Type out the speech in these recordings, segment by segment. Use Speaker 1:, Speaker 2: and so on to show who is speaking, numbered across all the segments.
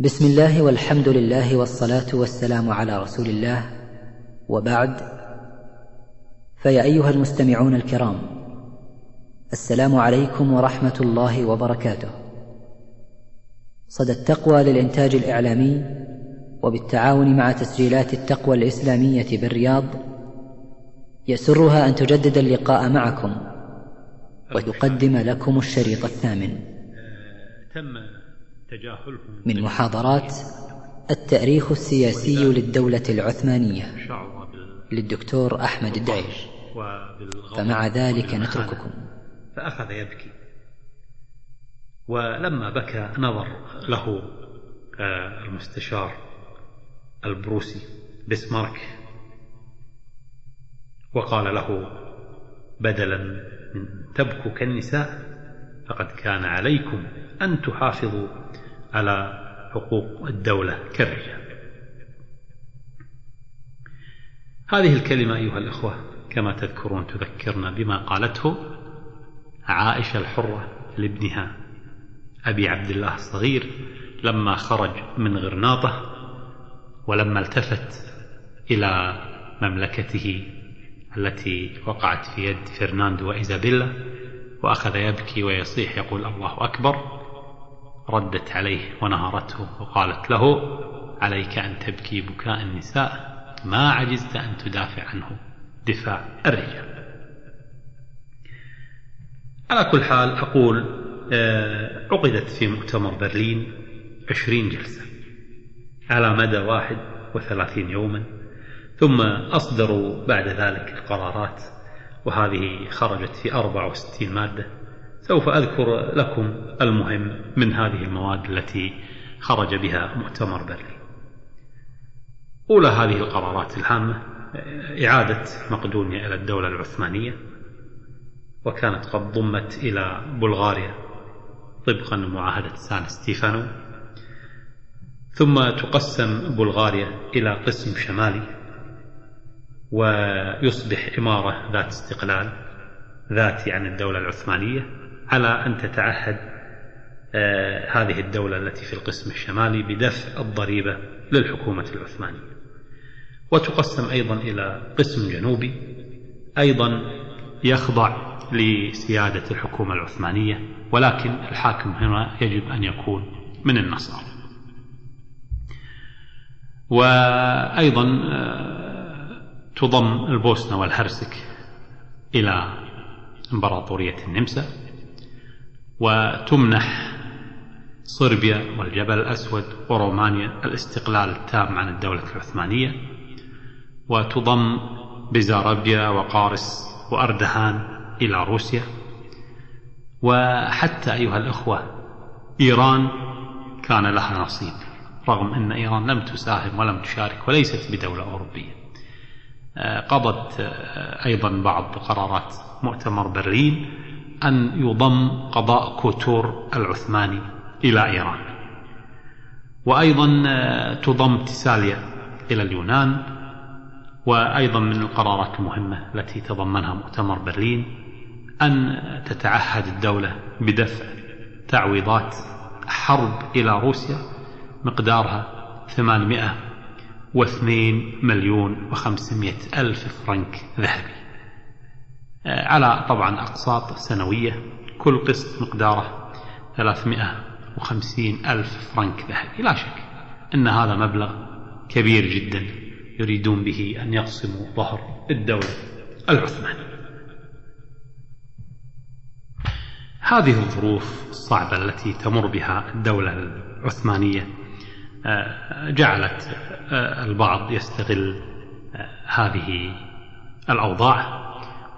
Speaker 1: بسم الله والحمد لله والصلاة والسلام على رسول الله. وبعد فيا أيها المستمعون الكرام السلام عليكم ورحمة الله وبركاته. صدى التقوى للإنتاج الإعلامي وبالتعاون مع تسجيلات التقوى الإسلامية بالرياض يسرها أن تجدد اللقاء معكم وتقدم لكم الشريط الثامن.
Speaker 2: تم تجاهلهم
Speaker 1: من محاضرات التأريخ السياسي للدولة العثمانية. للدكتور أحمد الدعيش فمع ذلك. نترككم.
Speaker 2: فأخذ يبكي. ولما بكى نظر له آه، المستشار البروسي بسمارك وقال له بدلا من تبكوا كالنساء فقد كان عليكم أن تحافظوا على حقوق الدولة كالرجال. هذه الكلمة أيها الأخوة كما تذكرون تذكرنا بما قالته عائشة الحرة لابنها أبي عبد الله الصغير لما خرج من غرناطة ولما التفت إلى مملكته التي وقعت في يد فرناندو وإيزابيلا وأخذ يبكي ويصيح يقول الله أكبر ردت عليه ونهرته وقالت له عليك أن تبكي بكاء النساء ما عجزت أن تدافع عنه. دفاع الرجال. على كل حال أقول آه، عقدت في مؤتمر برلين عشرين جلسة على مدى واحد وثلاثين يوما ثم أصدروا بعد ذلك القرارات وهذه خرجت في أربع وستين مادة. سوف أذكر لكم المهم من هذه المواد التي خرج بها مؤتمر برلين. أولى هذه القرارات الهامة إعادة مقدونيا إلى الدولة العثمانية وكانت قد ضمت إلى بلغاريا طبقا لمعاهدة سان ستيفانو ثم تقسم بلغاريا إلى قسم شمالي ويصبح إمارة ذات استقلال ذاتي عن الدولة العثمانية على أن تتعهد آه، هذه الدولة التي في القسم الشمالي بدفع الضريبة للحكومة العثمانية. وتقسم أيضا إلى قسم جنوبي أيضا يخضع لسيادة الحكومة العثمانية ولكن الحاكم هنا يجب أن يكون من النصارى. وأيضا آه، تضم البوسنة والهرسك إلى إمبراطورية النمسا. وتمنح صربيا والجبل الأسود ورومانيا الاستقلال التام عن الدولة العثمانية وتضم بزاربيا وقارس وأردهان إلى روسيا وحتى أيها الأخوة إيران كان لها نصيب رغم أن إيران لم تساهم ولم تشارك وليست بدولة أوروبية. آه، قضت آه، أيضا بعض قرارات مؤتمر برلين أن يضم قضاء كوتور العثماني إلى إيران. وأيضا آه، تضم تساليا إلى اليونان وأيضا من القرارات المهمة التي تضمنها مؤتمر برلين أن تتعهد الدولة بدفع تعويضات حرب إلى روسيا مقدارها 802 مليون و500 ألف فرنك ذهبي. على طبعا أقساط سنوية كل قسط مقداره 350 ألف فرنك ذهبي لا شك أن هذا مبلغ كبير جدا يريدون به أن يقسموا ظهر الدولة العثمانية. هذه الظروف الصعبة التي تمر بها الدولة العثمانية آه، جعلت آه، البعض يستغل آه، هذه الأوضاع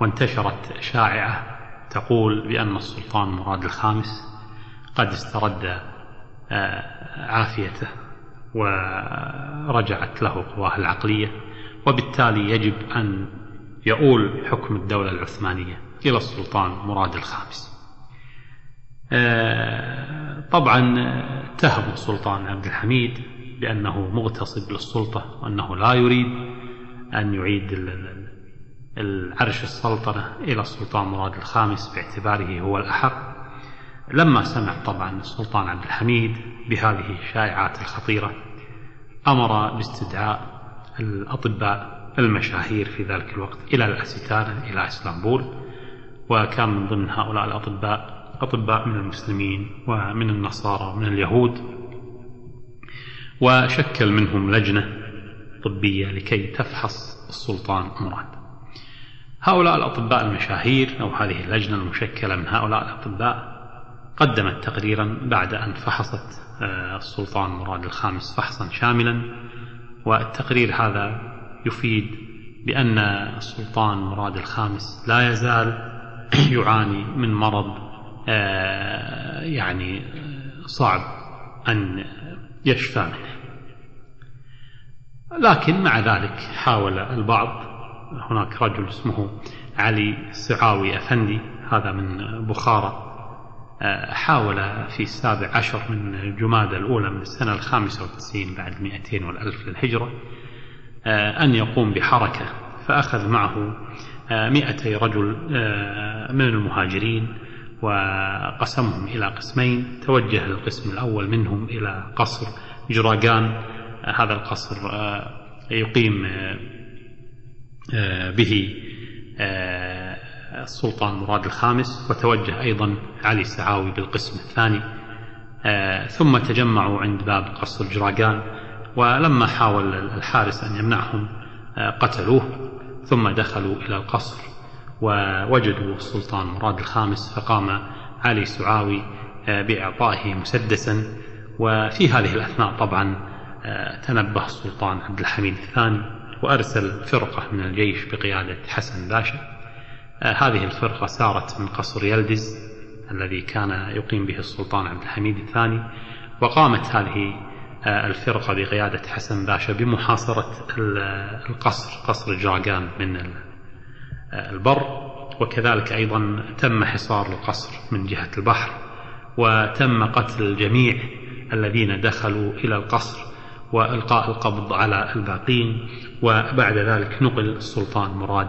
Speaker 2: وانتشرت شائعة تقول بأن السلطان مراد الخامس قد استرد آه، عافيته ورجعت له قواه العقلية وبالتالي يجب أن يؤول حكم الدولة العثمانية إلى السلطان مراد الخامس. آه، طبعا اتهم السلطان عبد الحميد بأنه مغتصب للسلطة وأنه لا يريد أن يعيد العرش السلطنة إلى السلطان مراد الخامس باعتباره هو الأحق. لما سمع طبعا السلطان عبد الحميد بهذه الشائعات الخطيرة أمر باستدعاء الأطباء المشاهير في ذلك الوقت إلى الأستانة إلى إسطنبول وكان من ضمن هؤلاء الأطباء أطباء من المسلمين ومن النصارى ومن اليهود وشكل منهم لجنة طبية لكي تفحص السلطان مراد. هؤلاء الأطباء المشاهير أو هذه اللجنة المشكلة من هؤلاء الأطباء قدمت تقريرا بعد أن فحصت آه، السلطان مراد الخامس فحصا شاملا. والتقرير هذا يفيد بأن السلطان مراد الخامس لا يزال يعاني من مرض آه، يعني صعب أن يشفى منه. لكن مع ذلك حاول البعض هناك رجل اسمه علي سعاوي أفندي هذا من بخارى. آه، حاول في السابع عشر من جمادى الأولى من السنة الخامسة والتسعين بعد مئتين والألف للهجرة آه، أن يقوم بحركة فأخذ معه آه، مئتي رجل من المهاجرين وقسمهم إلى قسمين. توجه القسم الأول منهم إلى قصر جراجان هذا القصر يقيم به السلطان مراد الخامس وتوجه أيضا علي السعاوي بالقسم الثاني. آه، ثم تجمعوا عند باب قصر جراجان ولما حاول الحارس أن يمنعهم آه، قتلوه ثم دخلوا إلى القصر ووجدوا السلطان مراد الخامس فقام علي سعاوي آه، بإعطائه مسدسا. وفي هذه الأثناء طبعا تنبه السلطان عبد الحميد الثاني. وأرسل فرقة من الجيش بقيادة حسن باشا. آه، هذه الفرقة سارت من قصر يلدز الذي كان يقيم به السلطان عبد الحميد الثاني وقامت هذه آه، الفرقة بقيادة حسن باشا بمحاصرة القصر قصر جاغان من آه، البر. وكذلك أيضا تم حصار القصر من جهة البحر وتم قتل الجميع الذين دخلوا إلى القصر. وإلقاء القبض على الباقين وبعد ذلك نقل السلطان مراد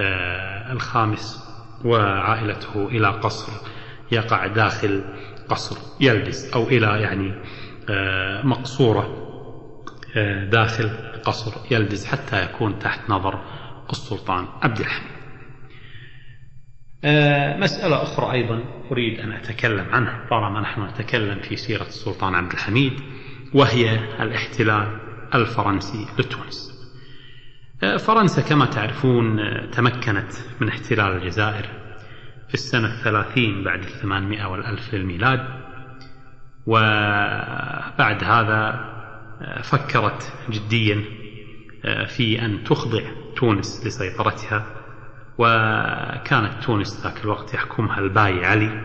Speaker 2: آه، الخامس وعائلته إلى قصر يقع داخل قصر يلبس أو إلى يعني آه، مقصورة آه، داخل قصر يلبس حتى يكون تحت نظر السلطان عبد الحميد مسألة أخرى أيضا أريد أن أتكلم عنها طالما نحن نتكلم في سيرة السلطان عبد الحميد. وهي الاحتلال الفرنسي لتونس. فرنسا كما تعرفون تمكنت من احتلال الجزائر في السنة الثلاثين بعد الثمانمائة والألف للميلاد. وبعد هذا فكرت جديا في أن تخضع تونس لسيطرتها. وكانت تونس ذاك الوقت يحكمها الباي علي.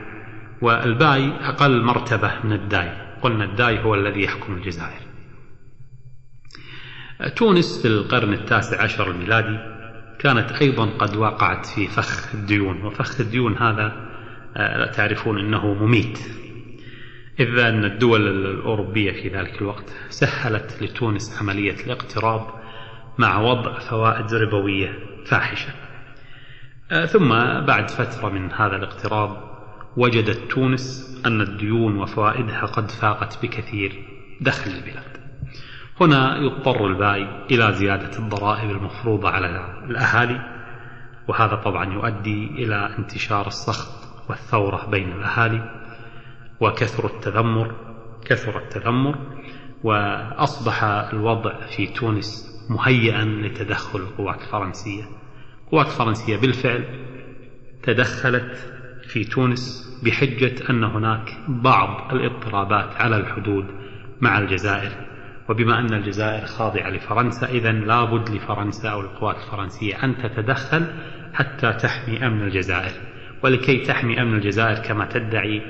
Speaker 2: والباي أقل مرتبة من الداي. قلنا الداي هو الذي يحكم الجزائر. تونس في القرن التاسع عشر الميلادي كانت أيضا قد وقعت في فخ الديون وفخ الديون هذا آه، تعرفون أنه مميت. إذ أن الدول الأوروبية في ذلك الوقت سهلت لتونس عملية الاقتراض مع وضع فوائد ربوية فاحشة. آه، ثم بعد فترة من هذا الاقتراض وجدت تونس أن الديون وفوائدها قد فاقت بكثير دخل البلاد. هنا يضطر البائي إلى زيادة الضرائب المفروضة على الأهالي وهذا طبعا يؤدي إلى انتشار السخط والثورة بين الأهالي وكثر التذمر كثر التذمر وأصبح الوضع في تونس مهيئا لتدخل القوات الفرنسية. القوات الفرنسية بالفعل تدخلت في تونس بحجة أن هناك بعض الاضطرابات على الحدود مع الجزائر. وبما أن الجزائر خاضعة لفرنسا إذا لابد لفرنسا أو القوات الفرنسية أن تتدخل حتى تحمي أمن الجزائر. ولكي تحمي أمن الجزائر كما تدعي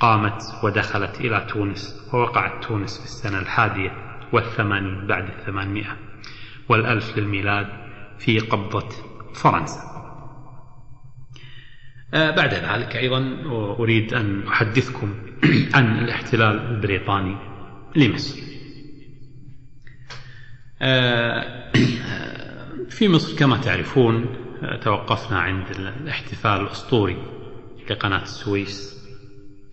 Speaker 2: قامت ودخلت إلى تونس ووقعت تونس في السنة الحادية والثمانين بعد الثمانمائة والألف للميلاد في قبضة فرنسا. بعد ذلك أيضا أريد أن أحدثكم عن الاحتلال البريطاني لمصر. آه، في مصر كما تعرفون آه، توقفنا عند الاحتفال الأسطوري لقناة السويس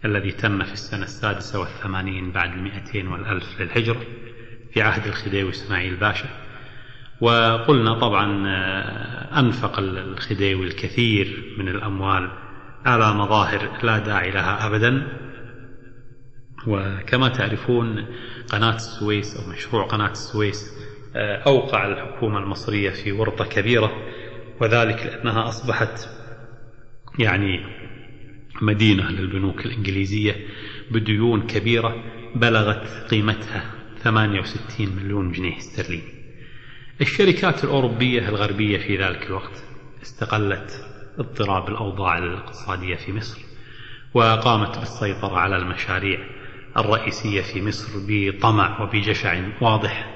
Speaker 2: الذي تم في السنة السادسة والثمانين بعد المئتين والألف للهجرة في عهد الخديوي إسماعيل باشا. وقلنا طبعا آه، أنفق الخديوي الكثير من الأموال على مظاهر لا داعي لها أبدا. وكما تعرفون قناة السويس أو مشروع قناة السويس آه، أوقع الحكومة المصرية في ورطة كبيرة وذلك لأنها أصبحت يعني مدينة للبنوك الإنجليزية بديون كبيرة بلغت قيمتها 68 مليون جنيه استرليني. الشركات الأوروبية الغربية في ذلك الوقت استغلت اضطراب الأوضاع الاقتصادية في مصر وقامت بالسيطرة على المشاريع الرئيسية في مصر بطمع وبجشع واضح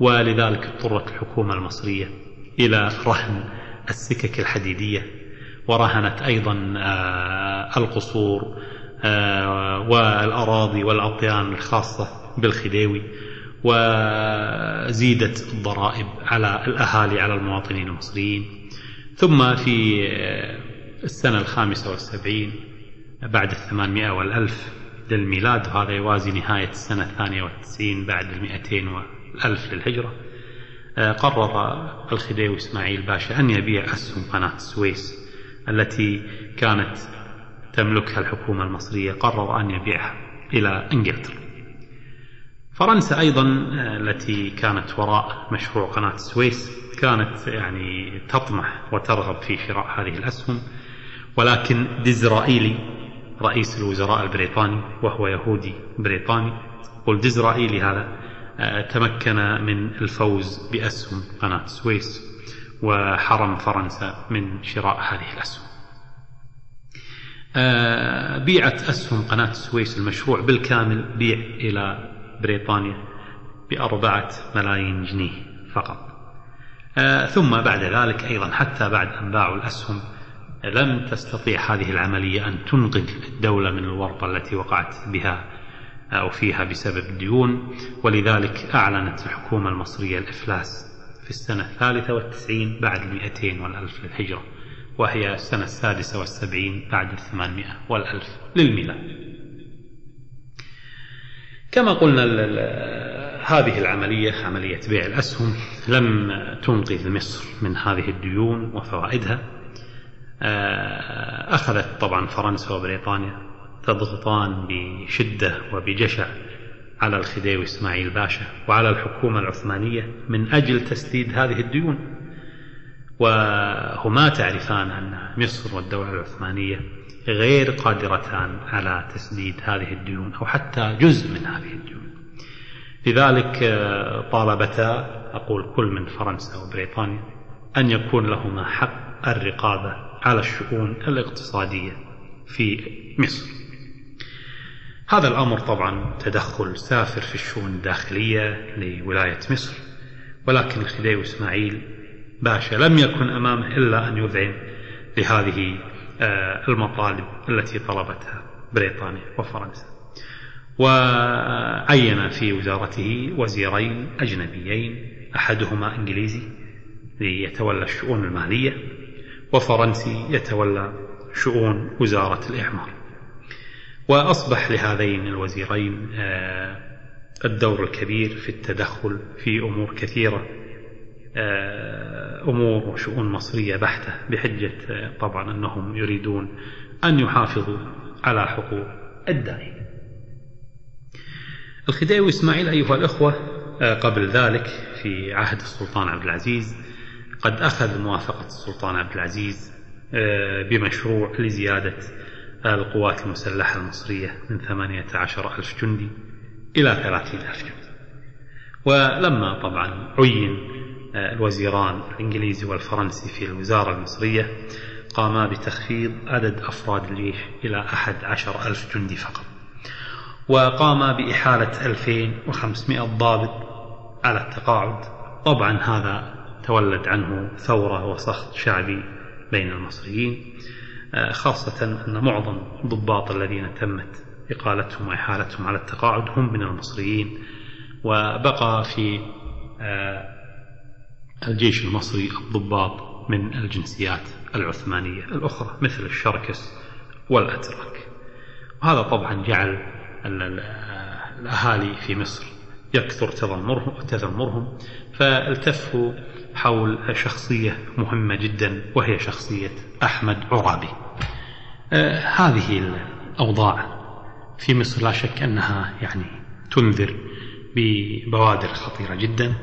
Speaker 2: ولذلك اضطرت الحكومة المصرية إلى رهن السكك الحديدية ورهنت أيضا آه، القصور آه، والأراضي والأطيان الخاصة بالخديوي وزيدت الضرائب على الأهالي على المواطنين المصريين. ثم في السنة الخامسة والسبعين بعد الثمانمائة والألف للميلاد وهذا يوازي نهاية السنة الثانية والتسعين بعد المئتين والألف للهجرة آه، قرر الخديوي إسماعيل باشا أن يبيع أسهم قناة السويس التي كانت تملكها الحكومة المصرية. قرر أن يبيعها إلى إنجلترا. فرنسا أيضا آه، التي كانت وراء مشروع قناة السويس كانت يعني تطمح وترغب في شراء هذه الأسهم. ولكن ديزرائيلي رئيس الوزراء البريطاني وهو يهودي بريطاني والديزرائيلي هذا آه، تمكن من الفوز بأسهم قناة السويس وحرم فرنسا من شراء هذه الأسهم. آه، بيعت أسهم قناة السويس المشروع بالكامل بيع إلى بريطانيا بأربعة ملايين جنيه فقط. آه، ثم بعد ذلك أيضا حتى بعد أن باعوا الأسهم لم تستطيع هذه العملية أن تنقذ الدولة من الورطة التي وقعت بها أو فيها بسبب الديون ولذلك أعلنت الحكومة المصرية الإفلاس في السنة الثالثة والتسعين بعد المئتين والألف للهجرة وهي السنة السادسة والسبعين بعد الثمانمائة والألف للميلاد. كما قلنا هذه العملية عملية بيع الأسهم لم تنقذ مصر من هذه الديون وفوائدها. آه، أخذت طبعا فرنسا وبريطانيا تضغطان بشدة وبجشع على الخديوي إسماعيل باشا وعلى الحكومة العثمانية من أجل تسديد هذه الديون. وهما تعرفان أن مصر والدولة العثمانية غير قادرتان على تسديد هذه الديون أو حتى جزء من هذه الديون. لذلك آه، طالبتا أقول كل من فرنسا وبريطانيا أن يكون لهما حق الرقابة على الشؤون الاقتصادية في مصر. هذا الأمر طبعا تدخل سافر في الشؤون الداخلية لولاية مصر ولكن الخديوي إسماعيل باشا لم يكن أمامه إلا أن يذعن لهذه المطالب التي طلبتها بريطانيا وفرنسا. وعين في وزارته وزيرين أجنبيين أحدهما إنجليزي ليتولى الشؤون المالية وفرنسي يتولى شؤون وزارة الإعمار. وأصبح لهذين الوزيرين آه، الدور الكبير في التدخل في أمور كثيرة آه، أمور وشؤون مصرية بحتة بحجة آه، طبعا أنهم يريدون أن يحافظوا على حقوق الدائن الخديوي إسماعيل أيها الأخوة آه، قبل ذلك في عهد السلطان عبد العزيز قد أخذ موافقة السلطان عبد العزيز بمشروع لزيادة القوات المسلحة المصرية من ثمانية عشر ألف جندي إلى ثلاثين ألف جندي. ولما طبعا عين الوزيران الإنجليزي والفرنسي في الوزارة المصرية قاما بتخفيض عدد أفراد الجيش إلى أحد عشر ألف جندي فقط وقاما بإحالة 2500 ضابط على التقاعد. طبعا هذا تولد عنه ثورة وسخط شعبي بين المصريين خاصة أن معظم الضباط الذين تمت إقالتهم وإحالتهم على التقاعد هم من المصريين وبقى في الجيش المصري الضباط من الجنسيات العثمانية الأخرى مثل الشركس والأتراك. وهذا طبعا جعل الأهالي في مصر يكثر تذمرهم, تذمرهم فالتفوا حول شخصية مهمة جدا وهي شخصية أحمد عرابي. آه هذه الأوضاع في مصر لا شك أنها يعني تنذر ببوادر خطيرة جدا.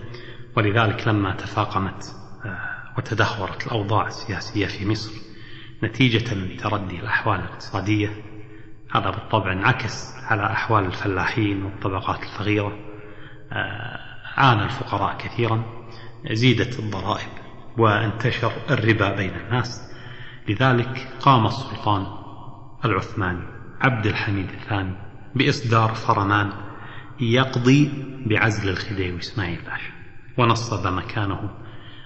Speaker 2: ولذلك لما تفاقمت آه وتدهورت الأوضاع السياسية في مصر نتيجة من تردي الأحوال الاقتصادية هذا بالطبع انعكس على أحوال الفلاحين والطبقات الفقيرة آه عانى الفقراء كثيرا زيدت الضرائب وانتشر الربا بين الناس لذلك قام السلطان العثماني عبد الحميد الثاني بإصدار فرمان يقضي بعزل الخديوي إسماعيل باشا ونصب مكانه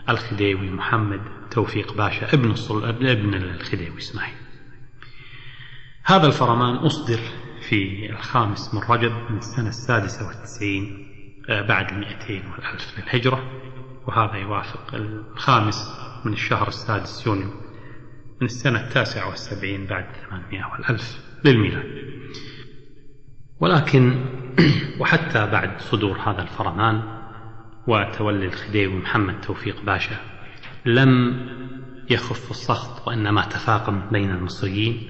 Speaker 2: الخديوي محمد توفيق باشا ابن ابن الخديوي إسماعيل. هذا الفرمان أصدر في الخامس من رجب من السنة السادسة والتسعين آه، بعد المئتين والألف للهجرة وهذا يوافق الخامس من الشهر السادس يونيو من السنة التاسعة والسبعين بعد ثمانمائة والألف للميلاد. ولكن وحتى بعد صدور هذا الفرمان وتولي الخديوي محمد توفيق باشا. لم يخف السخط وإنما تفاقم بين المصريين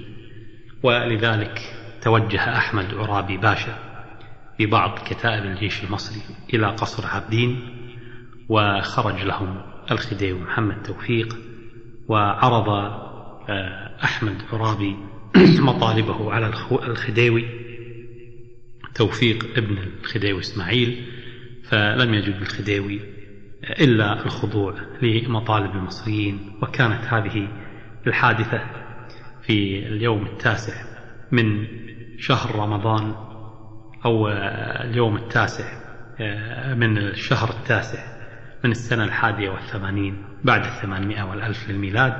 Speaker 2: ولذلك توجه أحمد عرابي باشا ببعض كتائب الجيش المصري إلى قصر عابدين وخرج لهم الخديوي محمد توفيق وعرض آه، أحمد عرابي مطالبه على الخديوي توفيق ابن الخديوي إسماعيل فلم يجد الخديوي إلا الخضوع لمطالب المصريين وكانت هذه الحادثة في اليوم التاسع من شهر رمضان أو اليوم التاسع آه، من الشهر التاسع من السنة الحادية والثمانين بعد الثمانمائة والألف للميلاد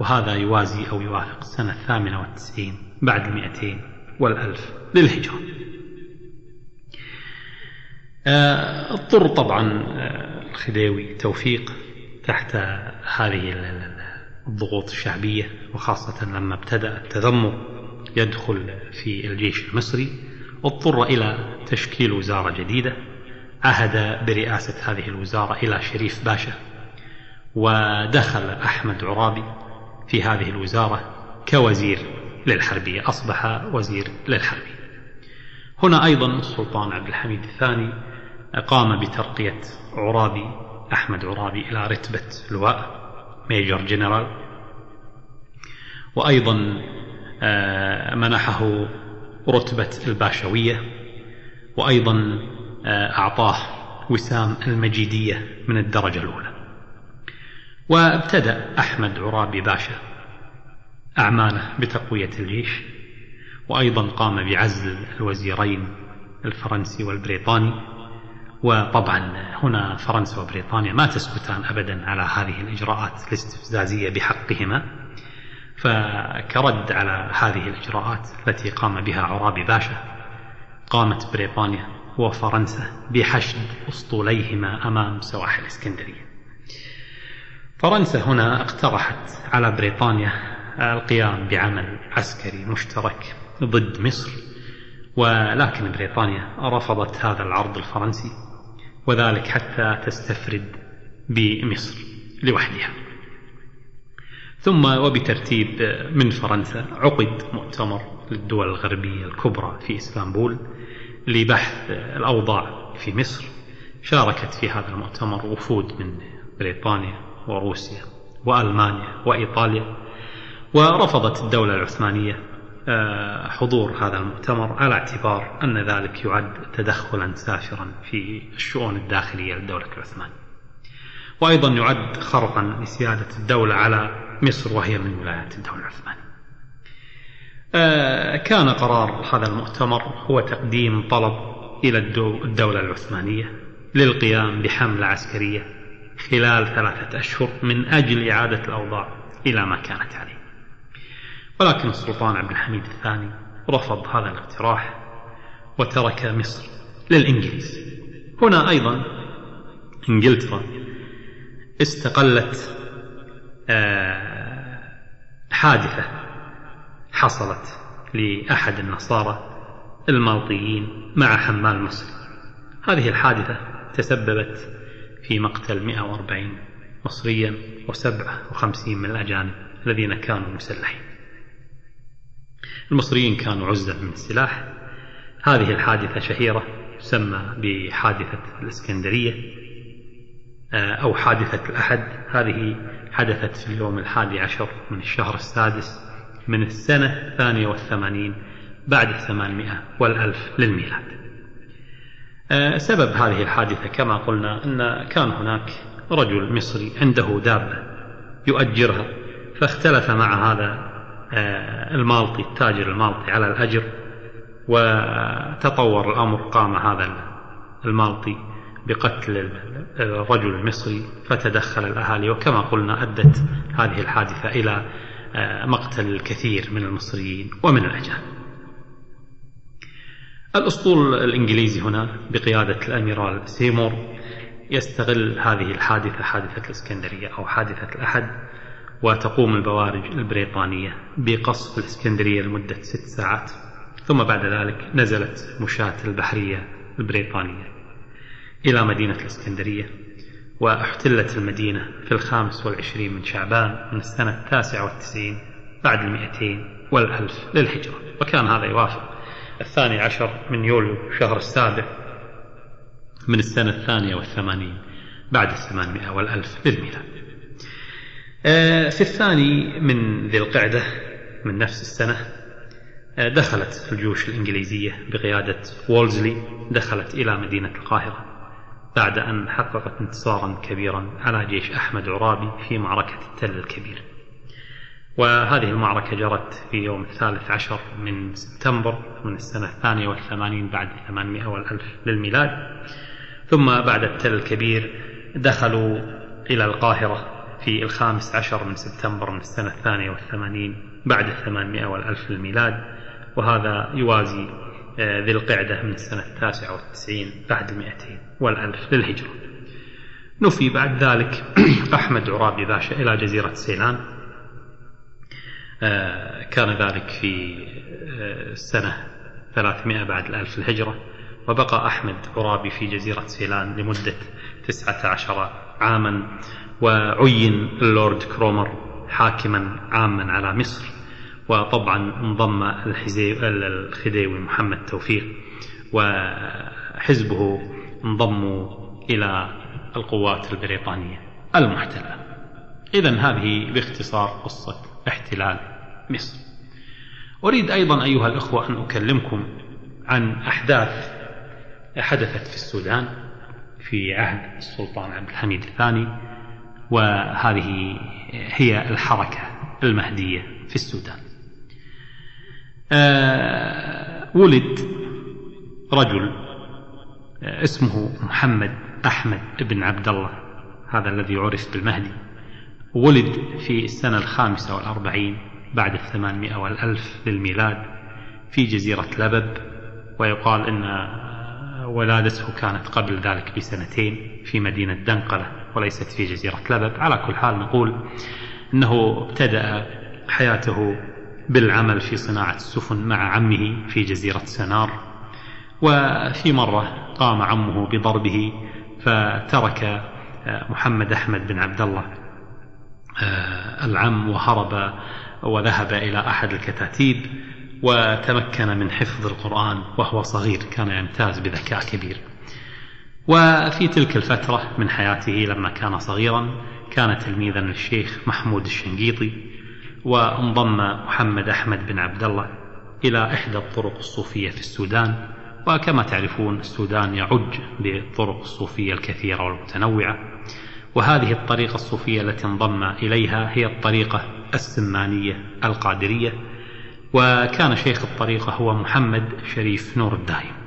Speaker 2: وهذا يوازي أو يوافق السنة الثامنة والتسعين بعد المئتين والألف للهجرة. اضطر طبعا آه، الخديوي توفيق تحت هذه الضغوط الشعبية وخاصة لما ابتدأ التذمر يدخل في الجيش المصري اضطر إلى تشكيل وزارة جديدة عهد برئاسة هذه الوزارة إلى شريف باشا ودخل أحمد عرابي في هذه الوزارة كوزير للحربية أصبح وزير للحربية. هنا أيضا السلطان عبد الحميد الثاني قام بترقية عرابي أحمد عرابي إلى رتبة لواء ميجر جنرال. وأيضا آه، منحه رتبة الباشوية. وأيضا آه، أعطاه وسام المجيدية من الدرجة الأولى. وابتدأ أحمد عرابي باشا أعماله بتقوية الجيش. وأيضا قام بعزل الوزيرين الفرنسي والبريطاني. وطبعا هنا فرنسا وبريطانيا ما تسكتان أبدا على هذه الإجراءات الاستفزازية بحقهما. فكرد على هذه الإجراءات التي قام بها عرابي باشا. قامت بريطانيا وفرنسا بحشد أسطوليهما أمام سواحل إسكندرية. فرنسا هنا اقترحت على بريطانيا القيام بعمل عسكري مشترك ضد مصر ولكن بريطانيا رفضت هذا العرض الفرنسي. وذلك حتى تستفرد بمصر لوحدها. ثم وبترتيب من فرنسا عقد مؤتمر للدول الغربية الكبرى في إسطنبول لبحث الأوضاع في مصر. شاركت في هذا المؤتمر وفود من بريطانيا وروسيا وألمانيا وإيطاليا. ورفضت الدولة العثمانية حضور هذا المؤتمر على اعتبار أن ذلك يعد تدخلا سافرا في الشؤون الداخلية للدولة العثمانية وأيضا يعد خرقا لسيادة الدولة على مصر وهي من ولايات الدولة العثمانية آه، كان قرار هذا المؤتمر هو تقديم طلب إلى الدولة العثمانية للقيام بحملة عسكرية خلال ثلاثة أشهر من أجل إعادة الأوضاع إلى ما كانت عليه. ولكن السلطان عبد الحميد الثاني رفض هذا الاقتراح وترك مصر للإنجليز. هنا أيضا إنجلترا استقلت آه، حادثة حصلت لأحد النصارى المالطيين مع حمال مصري هذه الحادثة تسببت في مقتل 140 مصريا و57 من الأجانب الذين كانوا مسلحين. المصريين كانوا عزلة من السلاح. هذه الحادثة شهيرة تسمى بحادثة الإسكندرية آه، أو حادثة الأحد. هذه حدثت في اليوم الحادي عشر من الشهر السادس من السنة الثانية والثمانين بعد الثمانمائة والألف للميلاد. آه، سبب هذه الحادثة كما قلنا أن كان هناك رجل مصري عنده دابة يؤجرها فاختلف مع هذا المالطي التاجر المالطي على الأجر وتطور الأمر قام هذا المالطي بقتل الرجل المصري فتدخل الأهالي وكما قلنا أدت هذه الحادثة إلى آه، مقتل الكثير من المصريين ومن الأجانب. الأسطول الإنجليزي هنا بقيادة الأميرال سيمور يستغل هذه الحادثة حادثة الإسكندرية أو حادثة الأحد وتقوم البوارج البريطانية بقصف الإسكندرية لمدة ست ساعات ثم بعد ذلك نزلت مشاة البحرية البريطانية إلى مدينة الإسكندرية واحتلت المدينة في الخامس والعشرين من شعبان من السنة التاسعة والتسعين بعد المئتين والألف للهجرة. وكان هذا يوافق الثاني عشر من يوليو شهر السابع من السنة الثانية والثمانين بعد الثمانمائة والألف للميلاد. في الثاني من ذي القعدة من نفس السنة آه، دخلت الجيوش الإنجليزية بقيادة وولزلي دخلت إلى مدينة القاهرة بعد أن حققت انتصارا كبيرا على جيش أحمد عرابي في معركة التل الكبير. وهذه المعركة جرت في يوم الثالث عشر من سبتمبر من السنة الثانية والثمانين بعد ثمانمائة والألف للميلاد. ثم بعد التل الكبير دخلوا إلى القاهرة في الخامس عشر من سبتمبر من السنة الثانية والثمانين بعد الثمانمائة والألف للميلاد وهذا يوازي آه، ذي القعدة من السنة التاسعة والتسعين بعد المئتين والألف للهجرة. نفي بعد ذلك أحمد عرابي باشا إلى جزيرة سيلان. آه، كان ذلك في آه، السنة 300 بعد الألف الهجرة وبقى أحمد عرابي في جزيرة سيلان لمدة 19 عاما. وعين اللورد كرومر حاكما عاما على مصر. وطبعا انضم الخديوي محمد توفيق. وحزبه انضموا إلى القوات البريطانية المحتلة. إذا هذه باختصار قصة احتلال مصر. أريد أيضا أيها الأخوة أن أكلمكم عن أحداث حدثت في السودان في عهد السلطان عبد الحميد الثاني وهذه هي الحركة المهدية في السودان. آه، ولد رجل آه، اسمه محمد أحمد بن عبد الله هذا الذي عرف بالمهدي. ولد في السنة الخامسة والأربعين بعد الثمانمائة والألف للميلاد في جزيرة لبب ويقال أن ولادته كانت قبل ذلك بسنتين في مدينة دنقلة. وليست في جزيرة لبب. على كل حال نقول أنه ابتدأ حياته بالعمل في صناعة السفن مع عمه في جزيرة سنار. وفي مرة قام عمه بضربه فترك محمد أحمد بن عبد الله آه، العم وهرب وذهب إلى أحد الكتاتيب وتمكن من حفظ القرآن وهو صغير كان يمتاز بذكاء كبير. وفي تلك الفترة من حياته لما كان صغيرا كان تلميذا للشيخ محمود الشنقيطي وانضم محمد أحمد بن عبد الله إلى إحدى الطرق الصوفية في السودان. وكما تعرفون السودان يعج بالطرق الصوفية الكثيرة والمتنوعة. وهذه الطريقة الصوفية التي انضم إليها هي الطريقة السمانية القادرية. وكان شيخ الطريقة هو محمد شريف نور الدايم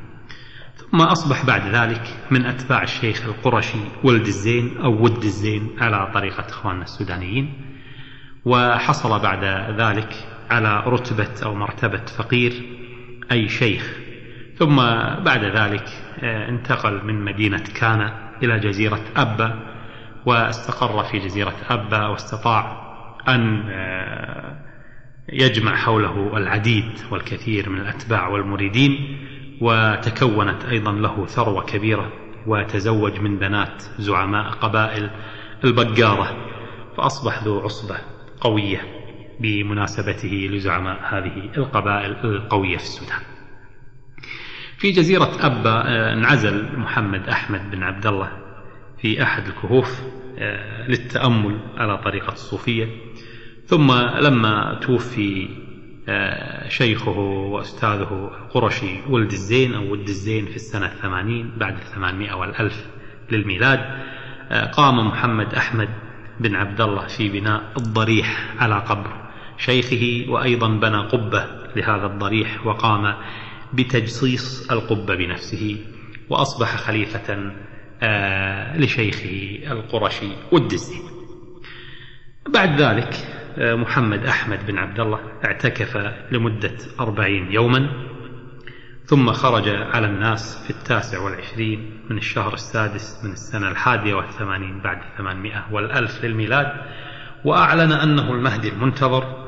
Speaker 2: ثم أصبح بعد ذلك من أتباع الشيخ القرشي ولد الزين أو ود الزين على طريقة إخواننا السودانيين وحصل بعد ذلك على رتبة أو مرتبة فقير أي شيخ. ثم بعد ذلك آه، انتقل من مدينة كانا إلى جزيرة أبا واستقر في جزيرة أبا واستطاع أن آه، يجمع حوله العديد والكثير من الأتباع والمريدين. وتكونت أيضا له ثروة كبيرة وتزوج من بنات زعماء قبائل البقارة فأصبح ذو عصبة قوية بمناسبته لزعماء هذه القبائل القوية في السودان. في جزيرة أبا آه، انعزل محمد أحمد بن عبد الله في أحد الكهوف آه، للتأمل على طريقة الصوفية. ثم لما توفي شيخه وأستاذه القرشي ولد الزين أو ولد الزين في السنة الثمانين بعد الثمانمائة والألف للميلاد قام محمد أحمد بن عبد الله في بناء الضريح على قبر شيخه وأيضا بنى قبة لهذا الضريح وقام بتجصيص القبة بنفسه وأصبح خليفة آه، لشيخه القرشي ود الزين. بعد ذلك آه، محمد أحمد بن عبد الله اعتكف لمدة أربعين يوما ثم خرج على الناس في التاسع والعشرين من الشهر السادس من السنة الحادية والثمانين بعد الثمانمائة والألف للميلاد وأعلن أنه المهدي المنتظر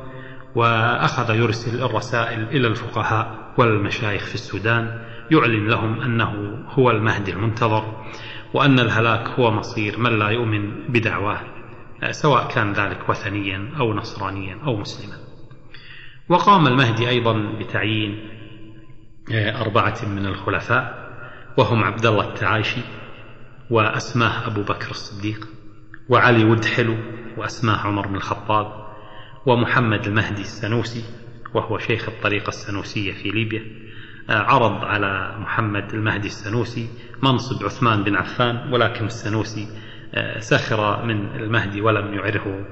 Speaker 2: وأخذ يرسل الرسائل إلى الفقهاء والمشايخ في السودان يعلن لهم أنه هو المهدي المنتظر وأن الهلاك هو مصير من لا يؤمن بدعواه. سواء كان ذلك وثنيا أو نصرانيا أو مسلما. وقام المهدي أيضا بتعيين آه، أربعة من الخلفاء وهم عبد الله التعايشي وأسماه أبو بكر الصديق وعلي ود حلو وأسماه عمر بن الخطاب ومحمد المهدي السنوسي وهو شيخ الطريقة السنوسية في ليبيا آه، عرض على محمد المهدي السنوسي منصب عثمان بن عفان ولكن السنوسي سخر من المهدي ولم يعره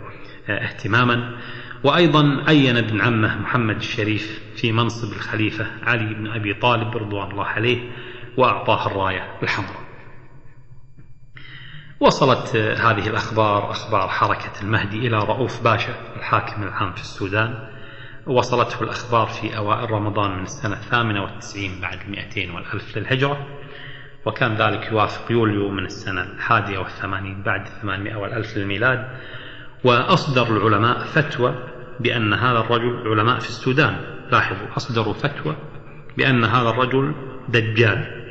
Speaker 2: آه، اهتماما. وأيضا عين ابن عمه محمد الشريف في منصب الخليفة علي بن أبي طالب رضوان الله عليه وأعطاه الراية الحمراء. وصلت هذه الأخبار أخبار حركة المهدي إلى رؤوف باشا الحاكم العام في السودان. وصلته الأخبار في أوائل رمضان من السنة الثامنة والتسعين بعد المئتين والألف للهجرة. وكان ذلك يوافق يوليو من السنة الحادية والثمانين بعد الثمانمائة والألف للميلاد. وأصدر العلماء فتوى بأن هذا الرجل علماء في السودان لاحظوا أصدروا فتوى بأن هذا الرجل دجال.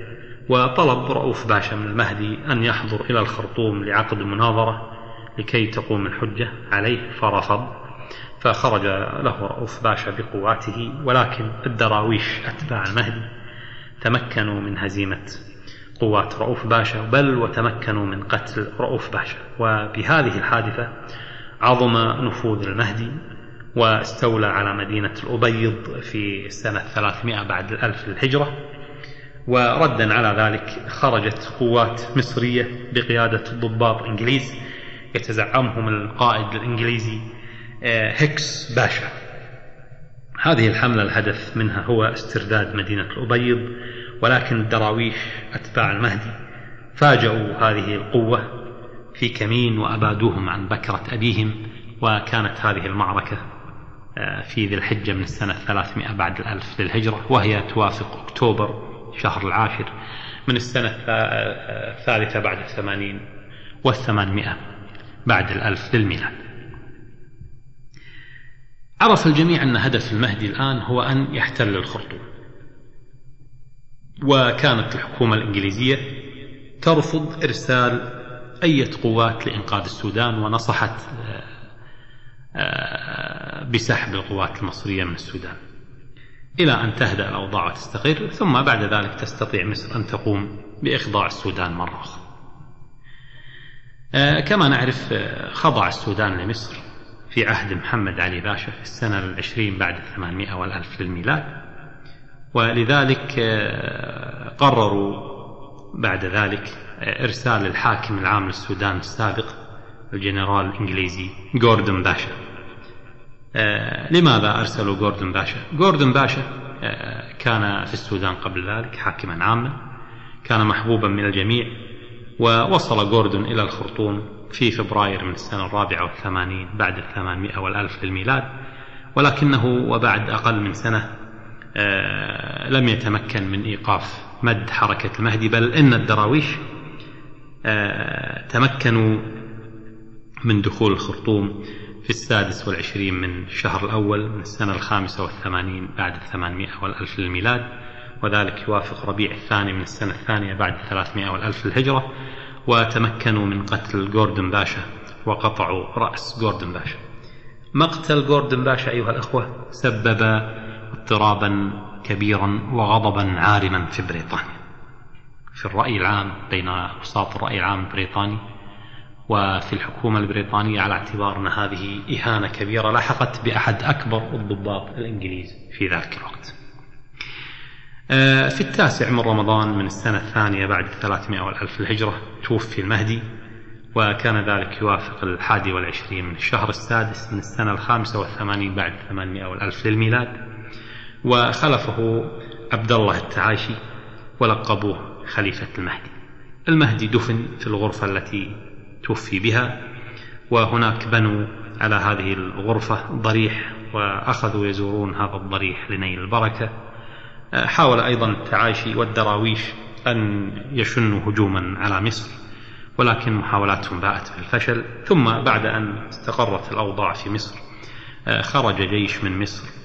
Speaker 2: وطلب رؤوف باشا من المهدي أن يحضر إلى الخرطوم لعقد مناظرة لكي تقوم الحجة عليه فرفض. فخرج له رؤوف باشا بقواته ولكن الدراويش أتباع المهدي تمكنوا من هزيمة قوات رؤوف باشا بل وتمكنوا من قتل رؤوف باشا. وبهذه الحادثة عظم نفوذ المهدي واستولى على مدينة الأبيض في سنة 300 بعد الألف للهجرة. وردا على ذلك خرجت قوات مصرية بقيادة ضباط إنجليز يتزعمهم القائد الإنجليزي آه، هيكس باشا. هذه الحملة الهدف منها هو استرداد مدينة الأبيض ولكن الدراويش أتباع المهدي. فاجأوا هذه القوة في كمين وأبادوهم عن بكرة أبيهم وكانت هذه المعركة آه، في ذي الحجة من السنة 300 بعد الألف للهجرة وهي توافق أكتوبر شهر العاشر من السنة الثالثة بعد الثمانين والثمانمائة بعد الألف للميلاد عرف الجميع أن هدف المهدي الآن هو أن يحتل الخرطوم. وكانت الحكومة الإنجليزية ترفض إرسال أي قوات لإنقاذ السودان ونصحت آه، بسحب القوات المصرية من السودان. إلى أن تهدأ الأوضاع وتستقر ثم بعد ذلك تستطيع مصر أن تقوم بإخضاع السودان مرة أخرى. آه، كما نعرف آه، خضع السودان لمصر في عهد محمد علي باشا في السنة العشرين بعد الثمانمائة والألف للميلاد. ولذلك آه، قرروا بعد ذلك إرسال الحاكم العام للسودان السابق الجنرال الإنجليزي جوردن باشا. آه، لماذا أرسلوا جوردن باشا؟ جوردن باشا آه، كان في السودان قبل ذلك حاكما عاما كان محبوبا من الجميع ووصل جوردن إلى الخرطوم في فبراير من السنة الرابعة والثمانين بعد الثمانمائة والألف للميلاد ولكنه وبعد أقل من سنة آه، لم يتمكن من إيقاف مد حركة المهدي بل إن الدراويش تمكنوا من دخول الخرطوم في السادس والعشرين من الشهر الأول من السنة الخامسة والثمانين بعد الثمانمائة والألف للميلاد وذلك يوافق ربيع الثاني من السنة الثانية بعد الثلاثمائة والألف للهجرة وتمكنوا من قتل جوردن باشا وقطعوا رأس جوردن باشا. مقتل جوردن باشا أيها الأخوة سبب اضطرابا كبيرا وغضبا عارما في بريطانيا. في الرأي العام بين وساط الرأي العام البريطاني وفي الحكومة البريطانية على اعتبار أن هذه إهانة كبيرة لاحقت بأحد أكبر الضباط الإنجليز في ذلك الوقت. آه، في التاسع من رمضان من السنة الثانية بعد الثلاثمائة والألف الهجرة توفي المهدي وكان ذلك يوافق الحادي والعشرين من الشهر السادس من السنة الخامسة والثمانين بعد الثمانمائة والألف للميلاد. وخلفه عبد الله التعايشي ولقبوه خليفة المهدي. المهدي دفن في الغرفة التي توفي بها وهناك بنوا على هذه الغرفة ضريح وأخذوا يزورون هذا الضريح لنيل البركة. حاول أيضا التعايشي والدراويش أن يشنوا هجوما على مصر ولكن محاولاتهم باءت بالفشل. ثم بعد أن استقرت الأوضاع في مصر خرج جيش من مصر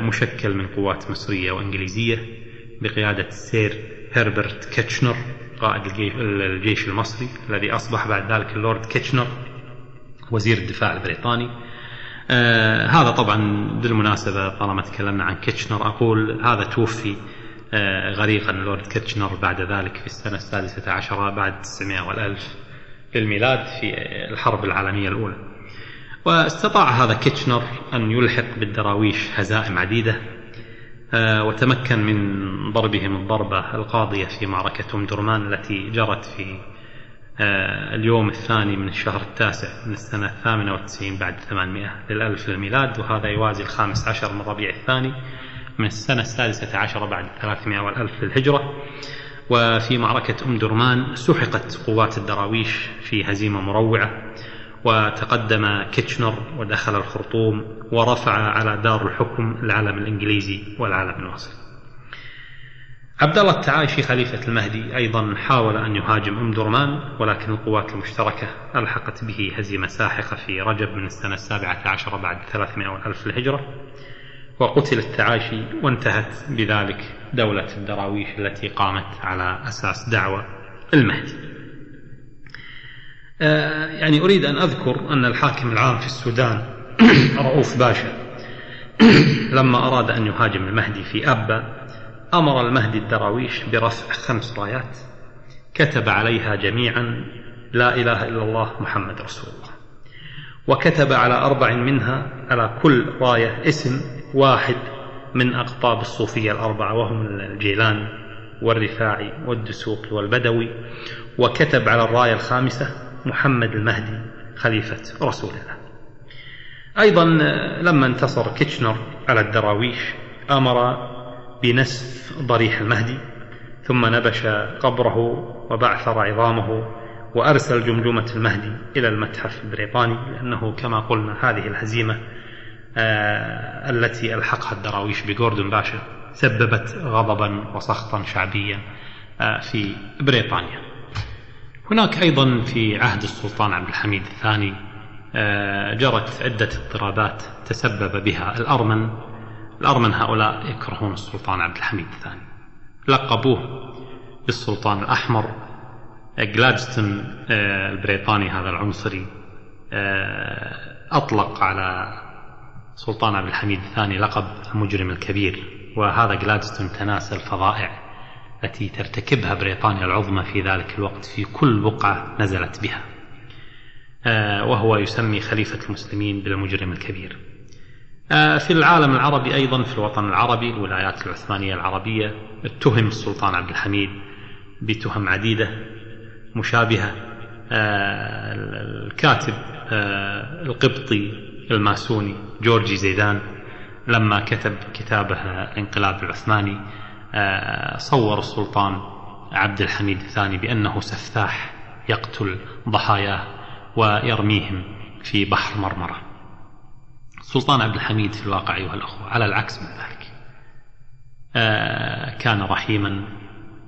Speaker 2: مشكل من قوات مصرية وإنجليزية بقيادة السير هربرت كيتشنر قائد الجيش المصري الذي أصبح بعد ذلك اللورد كيتشنر وزير الدفاع البريطاني. آه هذا طبعا بالمناسبة طالما تكلمنا عن كيتشنر أقول هذا توفي آه غريقا اللورد كيتشنر بعد ذلك في السنة السادسة عشرة بعد 900 والألف للميلاد في الحرب العالمية الأولى. واستطاع هذا كيتشنر أن يلحق بالدراويش هزائم عديدة آه، وتمكن من ضربهم الضربة القاضية في معركة أم درمان التي جرت في آه، اليوم الثاني من الشهر التاسع من السنة الثامنة والتسعين بعد ثمانمائة للألف للميلاد وهذا يوازي الخامس عشر من ربيع الثاني من السنة السادسة عشر بعد ثلاثمائة والألف للهجرة. وفي معركة أم درمان سحقت قوات الدراويش في هزيمة مروعة. وتقدم كيتشنر ودخل الخرطوم ورفع على دار الحكم العلم الإنجليزي والعلم المصري عبد الله التعايشي خليفة المهدي أيضا حاول أن يهاجم أم درمان ولكن القوات المشتركة ألحقت به هزيمة ساحقة في رجب من السنة السابعة عشرة بعد ثلاثمائة ألف الهجرة وقتل التعايشي وانتهت بذلك دولة الدراويش التي قامت على أساس دعوة المهدي. يعني أريد أن أذكر أن الحاكم العام في السودان رؤوف باشا لما أراد أن يهاجم المهدي في أبا أمر المهدي الدراويش برفع خمس رايات كتب عليها جميعا لا إله إلا الله محمد رسول الله وكتب على أربع منها على كل راية اسم واحد من أقطاب الصوفية الأربعة وهم الجيلان والرفاعي والدسوقي والبدوي وكتب على الراية الخامسة محمد المهدي خليفة رسول الله. أيضا لما انتصر كيتشنر على الدراويش أمر بنسف ضريح المهدي ثم نبش قبره وبعثر عظامه وأرسل جمجمة المهدي إلى المتحف البريطاني لأنه كما قلنا هذه الهزيمة آه التي ألحقها الدراويش بجوردن باشا سببت غضبا وسخطا شعبيا آه في بريطانيا. هناك أيضا في عهد السلطان عبد الحميد الثاني آه، جرت عدة اضطرابات تسبب بها الأرمن. الأرمن هؤلاء يكرهون السلطان عبد الحميد الثاني. لقبوه بالسلطان الأحمر جلادستون آه، البريطاني هذا العنصري آه، أطلق على سلطان عبد الحميد الثاني لقب المجرم الكبير وهذا جلادستون تناسى الفظائع. التي ترتكبها بريطانيا العظمى في ذلك الوقت في كل بقعة نزلت بها. آه، وهو يسمي خليفة المسلمين بالمجرم الكبير. آه، في العالم العربي أيضا في الوطن العربي الولايات العثمانية العربية اتهم السلطان عبد الحميد بتهم عديدة مشابهة. آه، الكاتب القبطي الماسوني جورجي زيدان لما كتب كتابه الانقلاب العثماني صور السلطان عبد الحميد الثاني بأنه سفاح يقتل ضحاياه ويرميهم في بحر مرمرة. السلطان عبد الحميد في الواقع أيها الأخوة على العكس من ذلك. آه، كان رحيما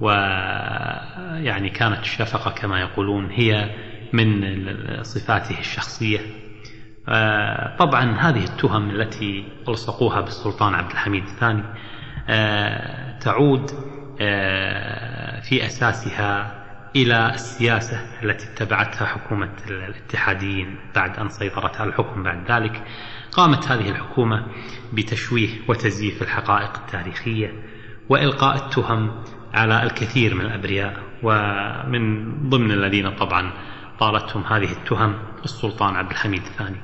Speaker 2: ويعني كانت الشفقة كما يقولون هي من صفاته الشخصية. آه، طبعا هذه التهم التي ألصقوها بالسلطان عبد الحميد الثاني آه، تعود آه، في أساسها إلى السياسة التي اتبعتها حكومة الاتحاديين بعد أن سيطرت على الحكم بعد ذلك. قامت هذه الحكومة بتشويه وتزييف الحقائق التاريخية وإلقاء التهم على الكثير من الأبرياء ومن ضمن الذين طبعا طالتهم هذه التهم السلطان عبد الحميد الثاني.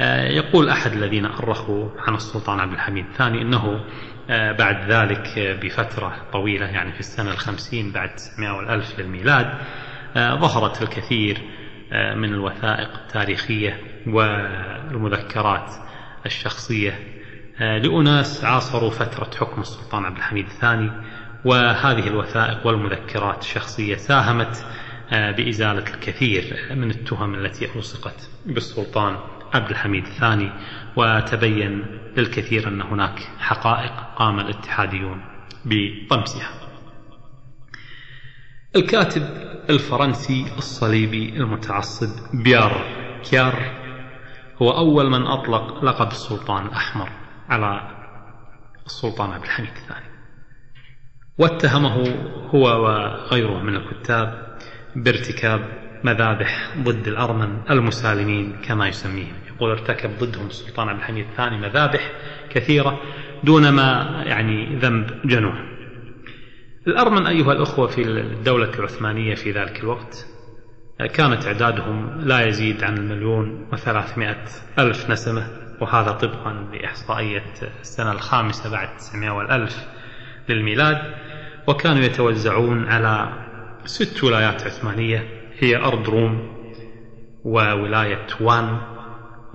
Speaker 2: آه، يقول أحد الذين أرخوا عن السلطان عبد الحميد الثاني أنه بعد ذلك بفترة طويلة يعني في السنة الخمسين بعد 900 والألف للميلاد آه، ظهرت الكثير من الوثائق التاريخية والمذكرات الشخصية لأناس عاصروا فترة حكم السلطان عبد الحميد الثاني وهذه الوثائق والمذكرات الشخصية ساهمت بإزالة الكثير من التهم التي ألصقت بالسلطان عبد الحميد الثاني. وتبين للكثير أن هناك حقائق قام الاتحاديون بطمسها. الكاتب الفرنسي الصليبي المتعصب بيار كيار هو أول من أطلق لقب السلطان الأحمر على السلطان عبد الحميد الثاني. واتهمه هو وغيره من الكتاب بارتكاب مذابح ضد الأرمن المسالمين كما يسميهم. يقول ارتكب ضدهم السلطان عبد الحميد الثاني مذابح كثيرة دون ما يعني ذنب جنوح الأرمن أيها الأخوة في الدولة العثمانية في ذلك الوقت كانت أعدادهم لا يزيد عن المليون وثلاثمائة ألف نسمة وهذا طبقا لإحصائية السنة الخامسة بعد 900 والألف للميلاد وكانوا يتوزعون على ست ولايات عثمانية هي أرض روم وولاية وان.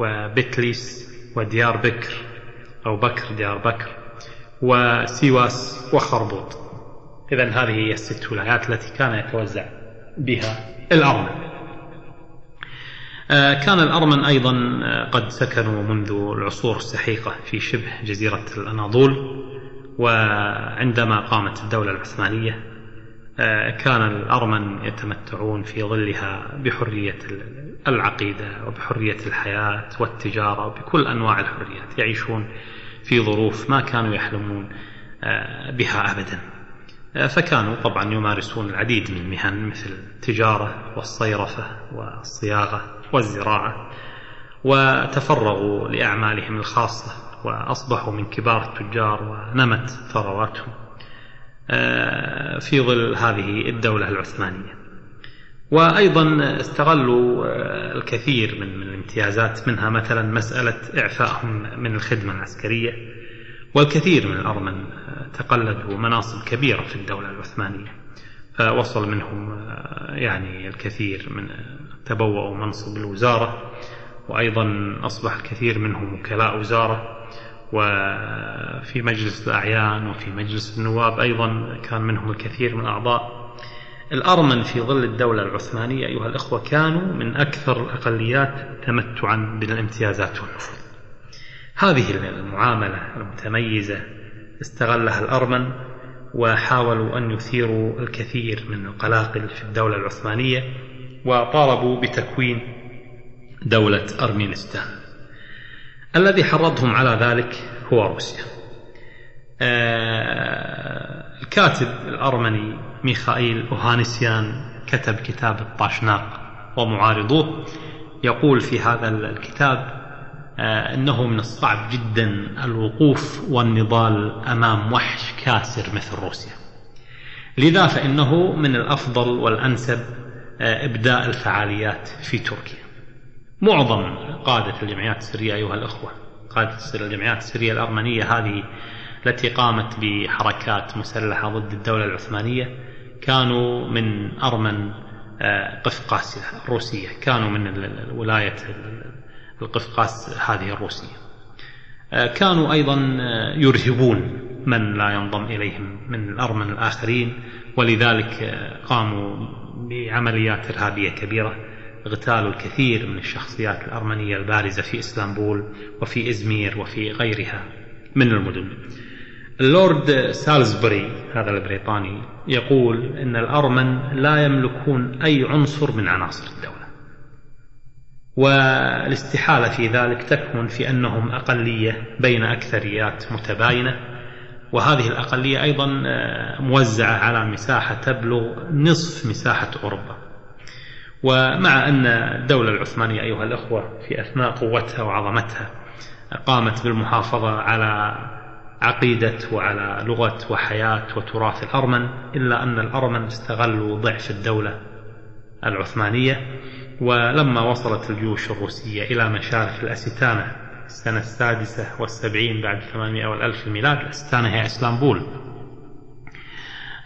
Speaker 2: وبتليس وديار بكر أو بكر ديار بكر وسيواس وخربوط. إذا هذه هي الست ولايات التي كان يتوزع بها الأرمن. آه، كان الأرمن أيضا آه، قد سكنوا منذ العصور السحيقة في شبه جزيرة الأناضول وعندما قامت الدولة العثمانية كان الأرمن يتمتعون في ظلها بحرية العقيدة وبحرية الحياة والتجارة وبكل أنواع الحريات. يعيشون في ظروف ما كانوا يحلمون آه، بها أبدا. آه، فكانوا طبعا يمارسون العديد من المهن مثل التجارة والصيرفة والصياغة والزراعة وتفرغوا لأعمالهم الخاصة وأصبحوا من كبار التجار ونمت ثرواتهم. آه، في ظل هذه الدولة العثمانية. وأيضا استغلوا آه، الكثير من من الامتيازات منها مثلا مسألة إعفائهم من الخدمة العسكرية. والكثير من الأرمن آه، تقلدوا مناصب كبيرة في الدولة العثمانية. فوصل منهم يعني الكثير من تبوأوا منصب الوزارة. وأيضا أصبح الكثير منهم وكلاء وزارة. وفي مجلس الأعيان وفي مجلس النواب أيضا كان منهم الكثير من الأعضاء. الأرمن في ظل الدولة العثمانية أيها الأخوة كانوا من أكثر الأقليات تمتعا بالامتيازات والنفوذ. هذه المعاملة المتميزة استغلها الأرمن وحاولوا أن يثيروا الكثير من القلاقل في الدولة العثمانية وطالبوا بتكوين دولة أرمينستان الذي حرضهم على ذلك هو روسيا. آه، الكاتب الأرمني ميخائيل أوهانسيان كتب كتاب الطاشناق ومعارضوه. يقول في هذا الكتاب آه، أنه من الصعب جدا الوقوف والنضال أمام وحش كاسر مثل روسيا. لذا فإنه من الأفضل والأنسب آه، إبداء الفعاليات في تركيا. معظم قادة الجمعيات السرية أيها الأخوة قادة الجمعيات السرية الأرمنية هذه التي قامت بحركات مسلحة ضد الدولة العثمانية كانوا من أرمن آه، قفقاس الروسية كانوا من ولاية القفقاس هذه الروسية. آه، كانوا أيضا آه، يرهبون من لا ينضم إليهم من الأرمن الآخرين ولذلك قاموا بعمليات إرهابية كبيرة. اغتالوا الكثير من الشخصيات الأرمنية البارزة في إسطنبول وفي إزمير وفي غيرها من المدن. اللورد سالزبري هذا البريطاني يقول إن الأرمن لا يملكون أي عنصر من عناصر الدولة والاستحالة في ذلك تكمن في أنهم أقلية بين أكثريات متباينة وهذه الأقلية أيضا آه، موزعة على مساحة تبلغ نصف مساحة أوروبا. ومع أن الدولة العثمانية أيها الأخوة في أثناء قوتها وعظمتها قامت بالمحافظة على عقيدة وعلى لغة وحياة وتراث الأرمن إلا أن الأرمن استغلوا ضعف الدولة العثمانية ولما وصلت الجيوش الروسية إلى مشارف الأستانة السنة السادسة والسبعين بعد ثمانمائة والألف الميلاد الأستانة هي إسلامبول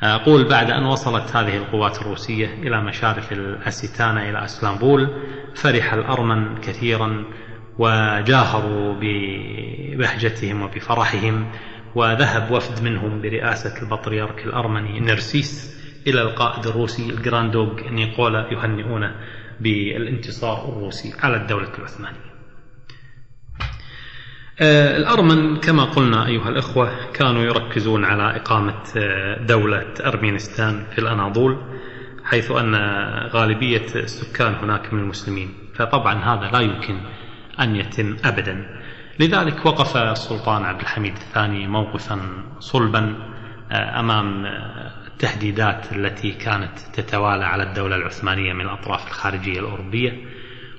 Speaker 2: أقول بعد أن وصلت هذه القوات الروسية إلى مشارف الأستانة إلى إسلامبول فرح الأرمن كثيرا وجاهروا ببهجتهم وبفرحهم وذهب وفد منهم برئاسة البطريرك الأرمني نرسيس إلى القائد الروسي الجراندوغ نيقولا يهنئونه بالانتصار الروسي على الدولة العثمانية. الأرمن كما قلنا أيها الأخوة كانوا يركزون على إقامة آه، دولة أرمينستان في الأناضول حيث أن غالبية السكان هناك من المسلمين. فطبعا هذا لا يمكن أن يتم أبدا. لذلك وقف السلطان عبد الحميد الثاني موقفا صلبا آه، أمام التهديدات التي كانت تتوالى على الدولة العثمانية من الأطراف الخارجية الأوروبية.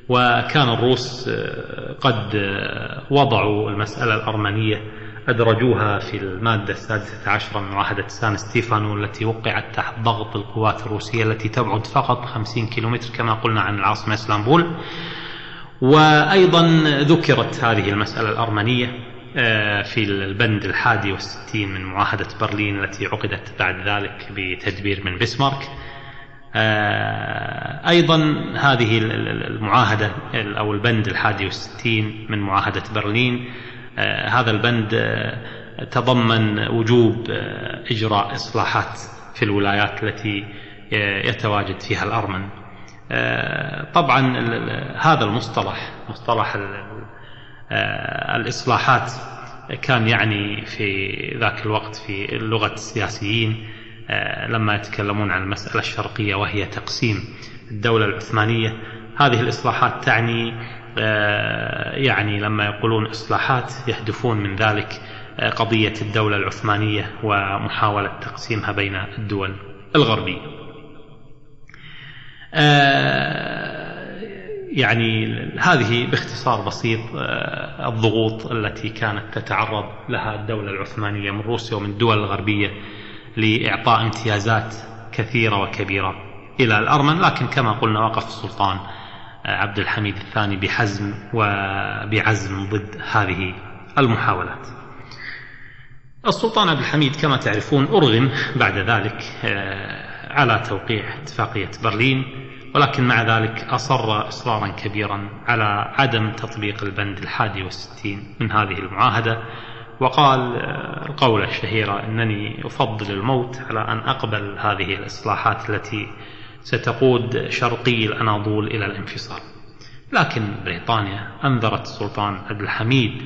Speaker 2: وكان الروس آه، قد آه، وضعوا المسألة الأرمنية أدرجوها في المادة السادسة عشرة من معاهدة سان ستيفانو التي وقعت تحت ضغط القوات الروسية التي تبعد فقط 50 كيلومتر كما قلنا عن العاصمة إسلامبول. وأيضا ذكرت هذه المسألة الأرمنية آه، في البند الحادي والستين من معاهدة برلين التي عقدت بعد ذلك بتدبير من بسمارك أيضا هذه المعاهدة أو البند الحادي والستين من معاهدة برلين آه، هذا البند تضمن وجوب إجراء إصلاحات في الولايات التي يتواجد فيها الأرمن. طبعا هذا المصطلح مصطلح الإصلاحات كان يعني في ذاك الوقت في لغة السياسيين آه، لما يتكلمون عن المسألة الشرقية وهي تقسيم الدولة العثمانية هذه الإصلاحات تعني آه، يعني لما يقولون إصلاحات يهدفون من ذلك آه، قضية الدولة العثمانية ومحاولة تقسيمها بين الدول الغربية. يعني هذه باختصار بسيط الضغوط التي كانت تتعرض لها الدولة العثمانية من روسيا ومن الدول الغربية لإعطاء امتيازات كثيرة وكبيرة إلى الأرمن لكن كما قلنا وقف السلطان عبد الحميد الثاني بحزم وبعزم ضد هذه المحاولات. السلطان عبد الحميد كما تعرفون أرغم بعد ذلك آه، على توقيع اتفاقية برلين ولكن مع ذلك أصر إصرارا كبيرا على عدم تطبيق البند الحادي والستين من هذه المعاهدة. وقال آه، القولة الشهيرة أنني أفضل الموت على أن أقبل هذه الإصلاحات التي ستقود شرقي الأناضول إلى الانفصال. لكن بريطانيا أنذرت السلطان عبد الحميد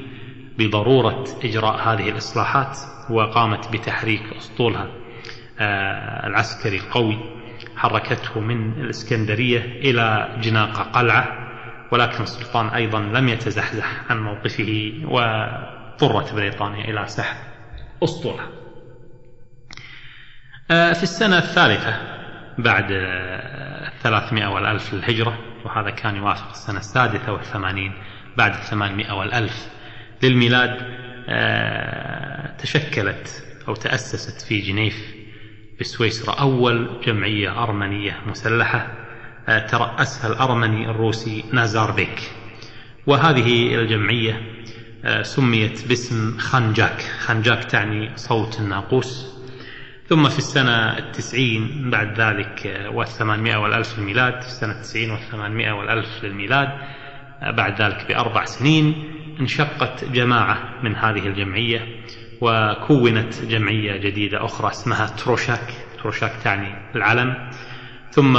Speaker 2: بضرورة إجراء هذه الإصلاحات وقامت بتحريك أسطولها آه، العسكري القوي. حركته من الإسكندرية إلى جناق قلعة ولكن السلطان أيضا لم يتزحزح عن موقفه و اضطرت بريطانيا إلى سحب أسطولها آه، في السنة الثالثة بعد الثلاثمائة والألف للهجرة وهذا كان يوافق السنة السادسة والثمانين بعد الثمانمائة والألف للميلاد آه، تشكلت أو تأسست في جنيف بسويسرا أول جمعية أرمنية مسلحة آه، ترأسها الأرمني الروسي نازار بيك وهذه الجمعية آه، سميت باسم خانجاك خانجاك تعني صوت الناقوس ثم في السنة التسعين بعد ذلك آه، والثمانمائة والألف للميلاد في السنة التسعين والثمانمائة والألف للميلاد آه، بعد ذلك بأربع سنين انشقت جماعة من هذه الجمعية وكونت جمعية جديدة أخرى اسمها تروشاك. تروشاك تعني العلم. ثم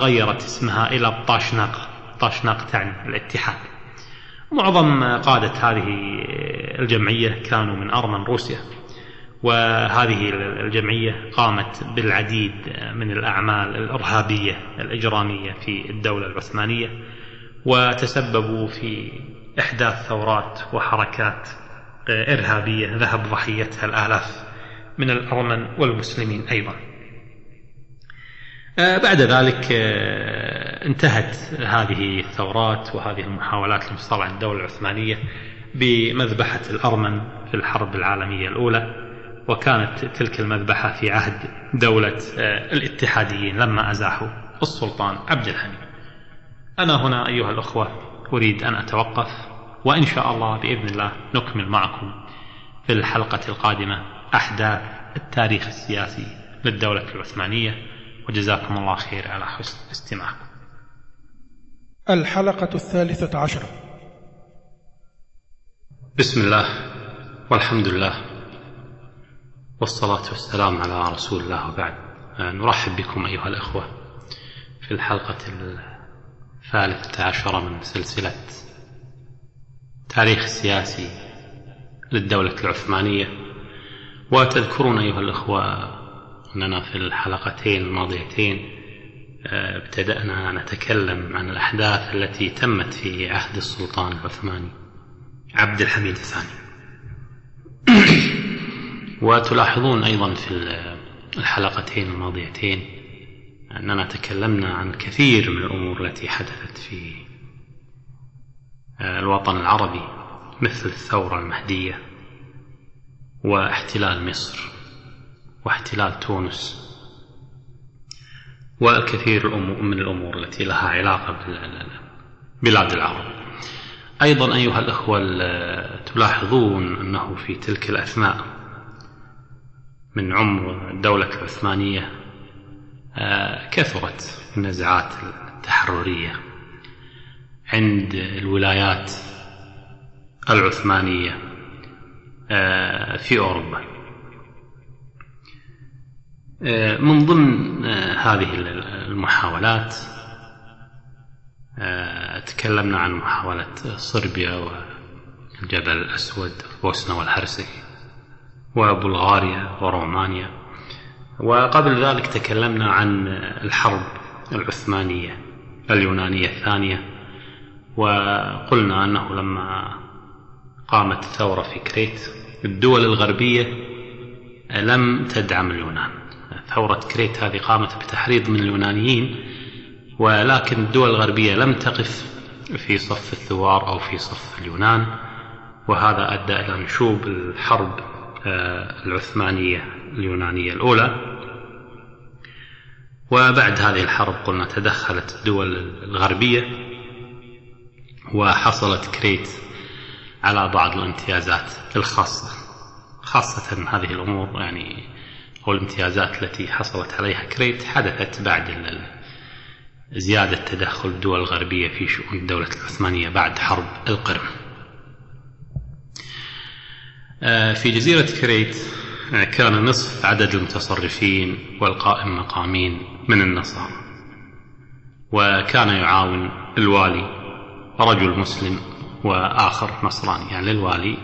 Speaker 2: غيرت اسمها إلى طاشناق. طاشناق تعني الاتحاد. معظم قادة هذه الجمعية كانوا من أرمن روسيا وهذه الجمعية قامت بالعديد من الأعمال الإرهابية الإجرامية في الدولة العثمانية وتسببوا في إحداث ثورات وحركات إرهابية ذهب ضحيتها الآلاف من الأرمن والمسلمين أيضا. بعد ذلك آه، انتهت هذه الثورات وهذه المحاولات عن الدولة العثمانية بمذبحة الأرمن في الحرب العالمية الأولى وكانت تلك المذبحة في عهد دولة آه، الاتحاديين لما أزاحوا السلطان عبد الحميد. أنا هنا أيها الأخوة أريد أن أتوقف وإن شاء الله بإذن الله نكمل معكم في الحلقة القادمة أحداث التاريخ السياسي للدولة العثمانية وجزاكم الله خير على حسن استماعكم
Speaker 3: الحلقة الثالثة عشرة.
Speaker 2: بسم الله والحمد لله والصلاة والسلام على رسول الله وبعد. نرحب بكم أيها الأخوة في الحلقة الثالثة عشرة من سلسلة تاريخ السياسي للدولة العثمانية. وتذكرون أيها الأخوة أننا في الحلقتين الماضيتين آه، ابتدأنا نتكلم عن الأحداث التي تمت في عهد السلطان العثماني. عبد الحميد الثاني. وتلاحظون أيضا في الحلقتين الماضيتين أننا تكلمنا عن كثير من الأمور التي حدثت في آه، الوطن العربي مثل الثورة المهدية واحتلال مصر. واحتلال تونس. والكثير من الأمور التي لها علاقة ببلاد العرب. أيضا أيها الأخوة تلاحظون أنه في تلك الأثناء من عمر الدولة العثمانية آه، كثرت النزعات التحررية عند الولايات العثمانية آه، في أوروبا. من ضمن هذه المحاولات تكلمنا عن محاولة صربيا والجبل الأسود بوسنا والهرسك وبلغاريا ورومانيا. وقبل ذلك تكلمنا عن الحرب العثمانية اليونانية الثانية وقلنا أنه لما قامت الثورة في كريت الدول الغربية لم تدعم اليونان. ثورة كريت هذه قامت بتحريض من اليونانيين ولكن الدول الغربية لم تقف في صف الثوار أو في صف اليونان وهذا أدى إلى نشوب الحرب آه، العثمانية اليونانية الأولى. وبعد هذه الحرب قلنا تدخلت الدول الغربية وحصلت كريت على بعض الامتيازات الخاصة خاصة هذه الأمور يعني أو الامتيازات التي حصلت عليها كريت حدثت بعد زيادة تدخل الدول الغربية في شؤون الدولة العثمانية بعد حرب القرم آه، في جزيرة كريت آه، كان نصف عدد المتصرفين والقائم مقامين من النصارى. وكان يعاون الوالي رجل مسلم وآخر نصراني. يعني للوالي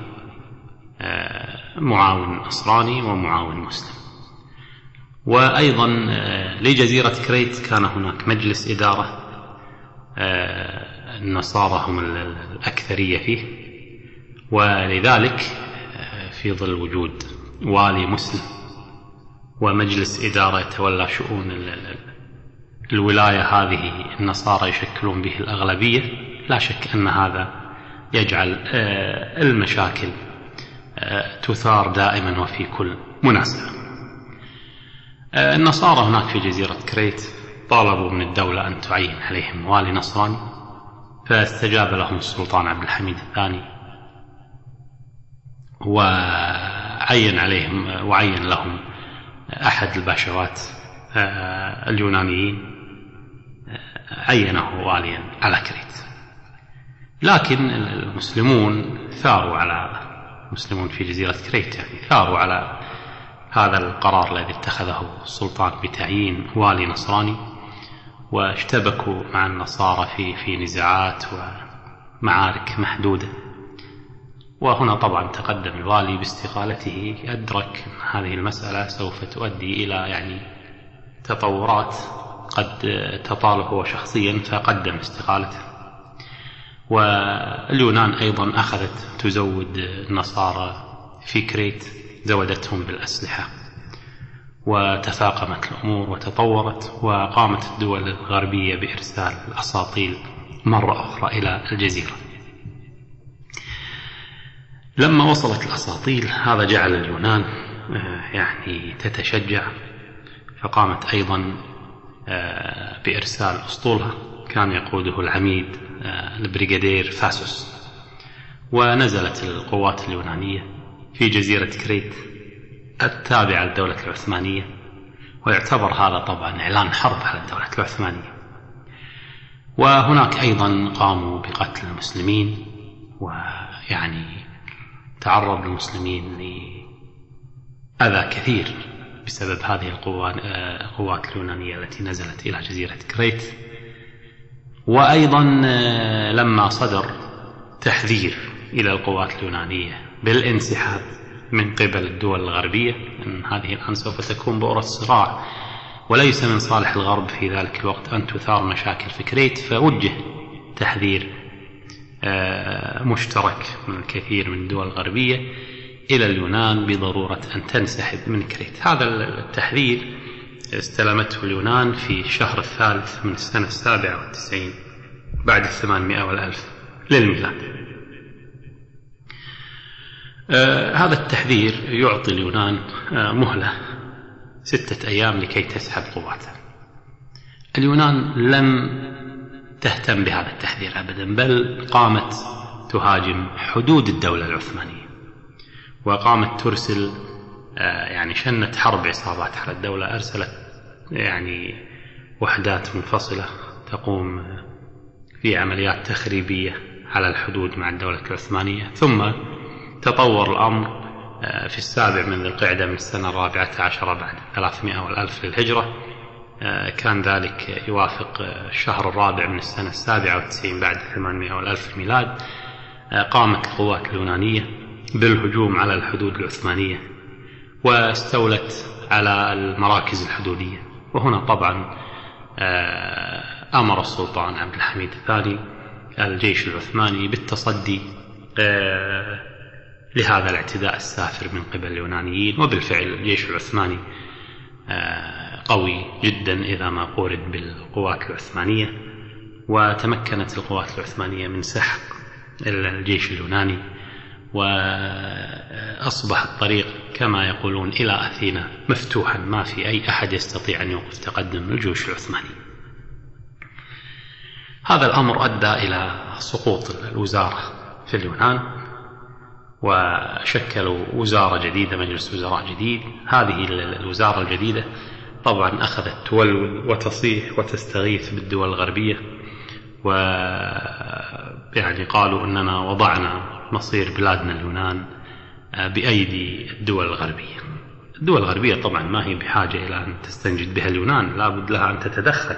Speaker 2: آه، معاون نصراني ومعاون مسلم. وأيضا لجزيرة كريت كان هناك مجلس إدارة النصارى هم الأكثرية فيه. ولذلك في ظل وجود والي مسلم ومجلس إدارة يتولى شؤون الولاية هذه النصارى يشكلون به الأغلبية لا شك أن هذا يجعل آه، المشاكل آه، تثار دائما وفي كل مناسبة. آه، النصارى هناك في جزيرة كريت طالبوا من الدولة أن تعين عليهم والي نصراني فاستجاب لهم السلطان عبد الحميد الثاني وعين عليهم وعين لهم أحد الباشوات آه، اليونانيين آه، عينه واليا على كريت. لكن المسلمون ثاروا على المسلمون في جزيرة كريت يعني ثاروا على هذا القرار الذي اتخذه السلطان بتعيين والي نصراني واشتبكوا مع النصارى في في نزاعات ومعارك محدودة. وهنا طبعا تقدم الوالي باستقالته أدرك هذه المسألة سوف تؤدي إلى يعني تطورات قد تطاله هو شخصيا فقدم استقالته. واليونان أيضا أخذت تزود النصارى في كريت. زودتهم بالأسلحة. وتفاقمت الأمور وتطورت وقامت الدول الغربية بإرسال الأساطيل مرة أخرى إلى الجزيرة. لما وصلت الأساطيل هذا جعل اليونان آه، يعني تتشجع. فقامت أيضا آه، بإرسال أسطولها. كان يقوده العميد آه، البريغادير فاسوس. ونزلت القوات اليونانية. في جزيرة كريت التابعة للدولة العثمانية ويعتبر هذا طبعا إعلان حرب على الدولة العثمانية. وهناك أيضا قاموا بقتل المسلمين ويعني تعرض المسلمين لأذى كثير بسبب هذه القوات اليونانية التي نزلت إلى جزيرة كريت. وأيضا لما صدر تحذير إلى القوات اليونانية بالانسحاب من قبل الدول الغربية أن هذه الآن سوف تكون بؤرة صراع. وليس من صالح الغرب في ذلك الوقت أن تثار مشاكل في كريت فوجه تحذير آه، مشترك من الكثير من الدول الغربية إلى اليونان بضرورة أن تنسحب من كريت. هذا التحذير استلمته اليونان في الشهر الثالث من السنة السابعة والتسعين بعد الثمانمائة والألف للميلاد. هذا التحذير يعطي اليونان آه مهلة ستة أيام لكي تسحب قواتها. اليونان لم تهتم بهذا التحذير أبدا بل قامت تهاجم حدود الدولة العثمانية وقامت ترسل آه يعني شنت حرب عصابات على الدولة أرسلت يعني وحدات منفصلة تقوم في عمليات تخريبية على الحدود مع الدولة العثمانية ثم تطور الأمر آه، في السابع من ذي القعدة من السنة الرابعة عشرة بعد ثلاثمائة والألف للهجرة. آه، كان ذلك يوافق آه، الشهر الرابع من السنة السابعة والتسعين بعد ثمانمائة والألف الميلاد قامت القوات اليونانية بالهجوم على الحدود العثمانية واستولت على المراكز الحدودية. وهنا طبعا أمر السلطان عبد الحميد الثاني الجيش العثماني بالتصدي لهذا الاعتداء السافر من قبل اليونانيين وبالفعل الجيش العثماني آه، قوي جدا إذا ما قورن بالقوات العثمانية وتمكنت القوات العثمانية من سحق الجيش اليوناني وأصبح الطريق كما يقولون إلى أثينا مفتوحا ما في أي أحد يستطيع أن يوقف تقدم الجيوش العثماني. هذا الأمر أدى إلى سقوط الوزارة في اليونان وشكلوا وزارة جديدة مجلس وزراء جديد. هذه الوزارة الجديدة طبعا أخذت تولول وتصيح وتستغيث بالدول الغربية و يعني قالوا أننا وضعنا مصير بلادنا اليونان بأيدي الدول الغربية. الدول الغربية طبعا ما هي بحاجة إلى أن تستنجد بها اليونان لابد لها أن تتدخل.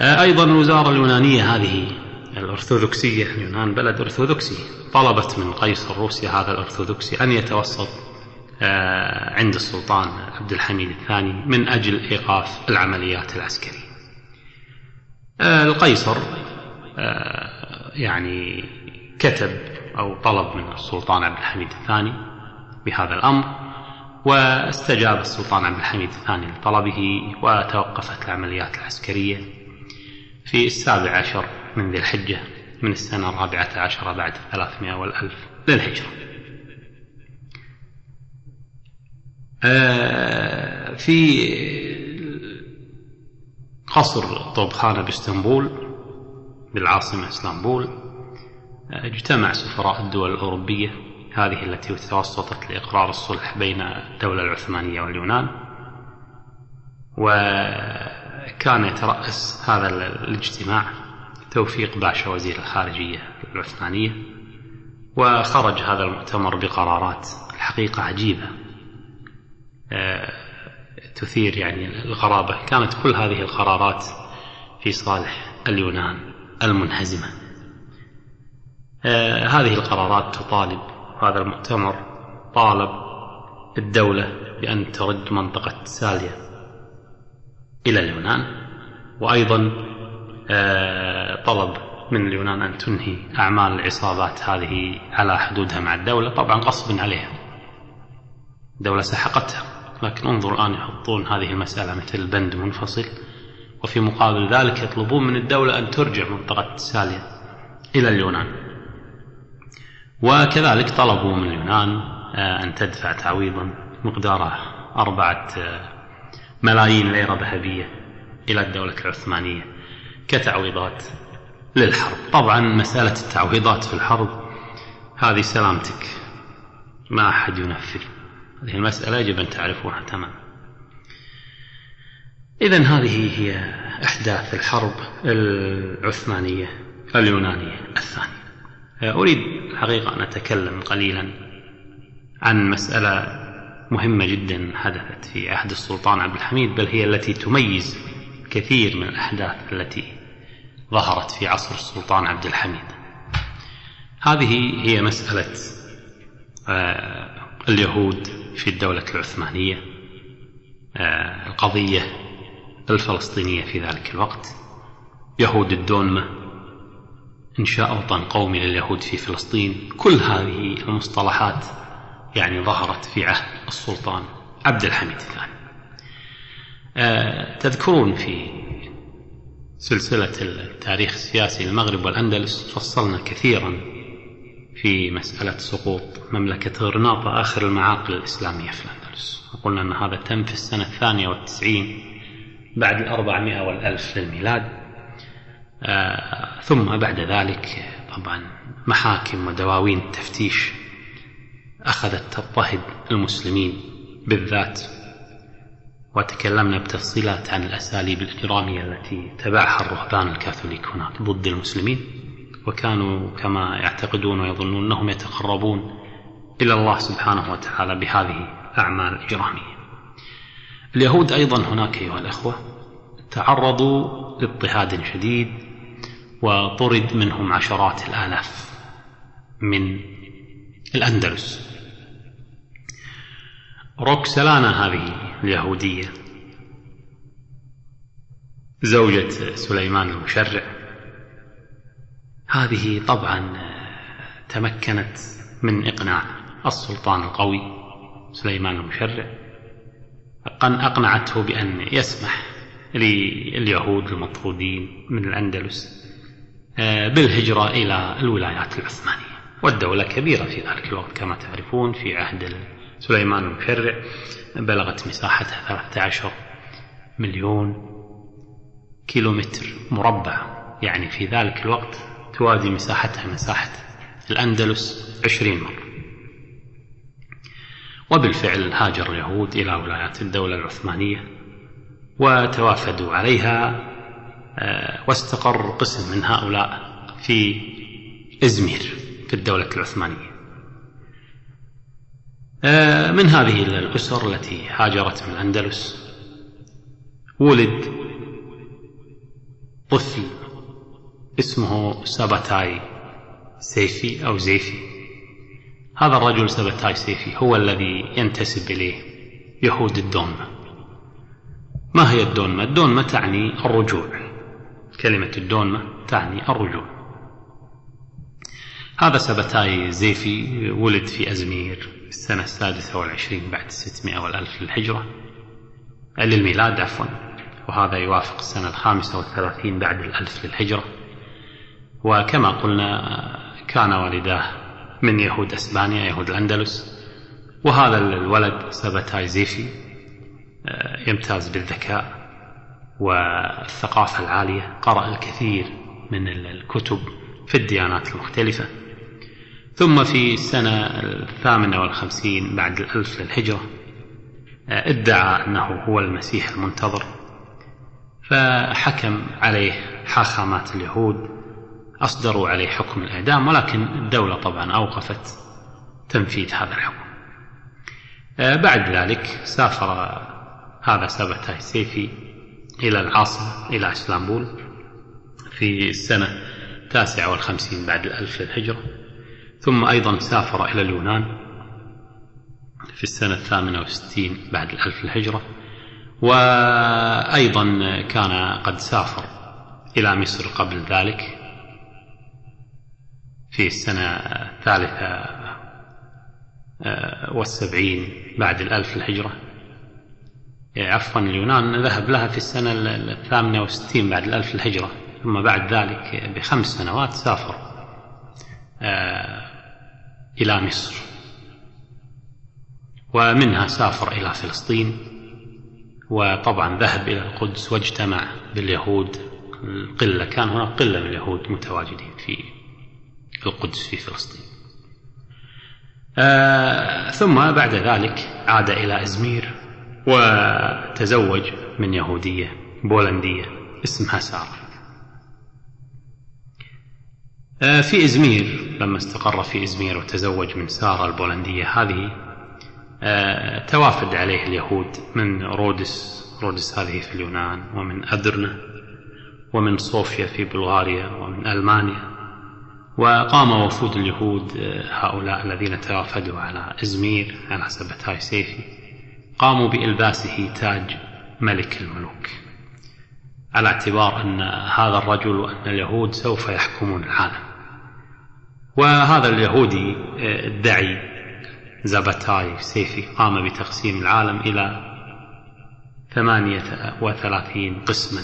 Speaker 2: أيضا الوزارة اليونانية هذه الأرثوذكسية اليونان بلد أرثوذكسي. طلبت من قيصر روسيا هذا الأرثوذكسي أن يتوسط آه، عند السلطان عبد الحميد الثاني من أجل إيقاف العمليات العسكرية. آه، القيصر آه، يعني كتب أو طلب من السلطان عبد الحميد الثاني بهذا الأمر واستجاب السلطان عبد الحميد الثاني لطلبه وتوقفت العمليات العسكرية في السابع عشر من ذي الحجة من السنة الرابعة عشرة بعد الثلاثمائة والألف للهجرة. آه، في قصر طوبخانة باسطنبول بالعاصمة إسطنبول آه، اجتمع سفراء الدول الأوروبية هذه التي توسطت لإقرار الصلح بين الدولة العثمانية واليونان. وكان يترأس هذا الاجتماع توفيق باشا وزير الخارجية العثمانية وخرج هذا المؤتمر بقرارات الحقيقة عجيبة. آه، تثير يعني الغرابة. كانت كل هذه القرارات في صالح اليونان المنهزمة. آه، هذه القرارات تطالب هذا المؤتمر طالب الدولة بأن ترد منطقة ساليا إلى اليونان وأيضا آه، طلب من اليونان أن تنهي أعمال العصابات هذه على حدودها مع الدولة. طبعا غصب عليها. الدولة سحقتها. لكن انظر الآن يحطون هذه المسألة مثل بند منفصل. وفي مقابل ذلك يطلبون من الدولة أن ترجع منطقة تساليا إلى اليونان. وكذلك طلبوا من اليونان آه، أن تدفع تعويضا مقداره أربعة آه، ملايين ليرة ذهبية إلى الدولة العثمانية كتعويضات. للحرب. طبعا مسألة التعويضات في الحرب هذه سلامتك. ما أحد ينفذ. هذه المسألة يجب أن تعرفونها تماما. إذا هذه هي أحداث الحرب العثمانية اليونانية الثانية. أريد الحقيقة أن أتكلم قليلا عن مسألة مهمة جدا حدثت في عهد السلطان عبد الحميد بل هي التي تميز كثير من الأحداث التي ظهرت في عصر السلطان عبد الحميد. هذه هي مسألة آه، اليهود في الدولة العثمانية آه، القضية الفلسطينية في ذلك الوقت. يهود الدونمة إنشاء وطن قومي لليهود في فلسطين. كل هذه المصطلحات يعني ظهرت في عهد السلطان عبد الحميد الثاني. آه، تذكرون في سلسلة التاريخ السياسي للمغرب والأندلس فصلنا كثيرا في مسألة سقوط مملكة غرناطة آخر المعاقل الإسلامية في الأندلس. وقلنا أن هذا تم في السنة الثانية والتسعين بعد الأربعمائة والألف للميلاد آه ثم بعد ذلك طبعا محاكم ودواوين تفتيش أخذت تضطهد المسلمين بالذات. وتكلمنا بتفصيلات عن الأساليب الإجرامية التي تبعها الرهبان الكاثوليك هناك ضد المسلمين وكانوا كما يعتقدون ويظنون أنهم يتقربون إلى الله سبحانه وتعالى بهذه الأعمال الإجرامية. اليهود أيضا هناك أيها الأخوة تعرضوا لاضطهاد شديد وطرد منهم عشرات الآلاف من الأندلس. روكسلانا هذه اليهودية. زوجة سليمان المشرع. هذه طبعا تمكنت من إقناع السلطان القوي سليمان المشرع. أقنعته بأن يسمح لليهود المطرودين من الأندلس آه، بالهجرة إلى الولايات العثمانية. والدولة كبيرة في ذلك الوقت كما تعرفون في عهد سليمان المشرع بلغت مساحتها 13 مليون كيلومتر مربع. يعني في ذلك الوقت توازي مساحتها مساحة الأندلس عشرين مرة. وبالفعل هاجر اليهود إلى ولايات الدولة العثمانية وتوافدوا عليها آه، واستقر قسم من هؤلاء في إزمير في الدولة العثمانية. من هذه الأسر التي هاجرت من الأندلس؟ ولد طفل اسمه ساباتاي سيفي أو زيفي. هذا الرجل ساباتاي سيفي هو الذي ينتسب إليه يهود الدونمة ما هي الدونمة؟ الدونمة تعني الرجوع. كلمة الدونمة تعني الرجوع. هذا سبتاي زيفي ولد في أزمير السنة السادسة والعشرين بعد الستمائة والألف للهجرة للميلاد عفوا وهذا يوافق السنة الخامسة والثلاثين بعد الألف للهجرة. وكما قلنا كان والداه من يهود أسبانيا يهود الأندلس وهذا الولد سبتاي زيفي آه، يمتاز بالذكاء والثقافة العالية قرأ الكثير من الكتب في الديانات المختلفة. ثم في السنة الثامنة والخمسين بعد الألف للهجرة آه، ادعى أنه هو المسيح المنتظر فحكم عليه حاخامات اليهود أصدروا عليه حكم الإعدام ولكن الدولة طبعا أوقفت تنفيذ هذا الحكم. آه، بعد ذلك سافر هذا سبتاي السيفي إلى العاصمة إلى اسطنبول في السنة التاسعة والخمسين بعد الألف للهجرة. ثم أيضا سافر إلى اليونان في السنة الثامنة والستين بعد الألف الهجرة وأيضا كان قد سافر إلى مصر قبل ذلك في السنة الثالثة آه، والسبعين بعد الألف الهجرة. عفوا اليونان ذهب لها في السنة الثامنة والستين بعد الألف الهجرة ثم بعد ذلك بخمس سنوات سافر إلى مصر. ومنها سافر إلى فلسطين وطبعا ذهب إلى القدس واجتمع باليهود. القلة كان هناك قلة من اليهود متواجدين في القدس في فلسطين. آه ثم بعد ذلك عاد إلى إزمير وتزوج من يهودية بولندية اسمها سارة آه في إزمير لما استقر في إزمير وتزوج من سارة البولندية هذه آه توافد عليه اليهود من رودس رودس هذه في اليونان ومن أدرنة ومن صوفيا في بلغاريا ومن ألمانيا. وقام وفود اليهود هؤلاء الذين توافدوا على إزمير على سبتاي سيفي قاموا بإلباسه تاج ملك الملوك. على اعتبار أن هذا الرجل وأن اليهود سوف يحكمون العالم. وهذا اليهودي الدعي زبتاي سيفي قام بتقسيم العالم إلى ثمانية وثلاثين قسما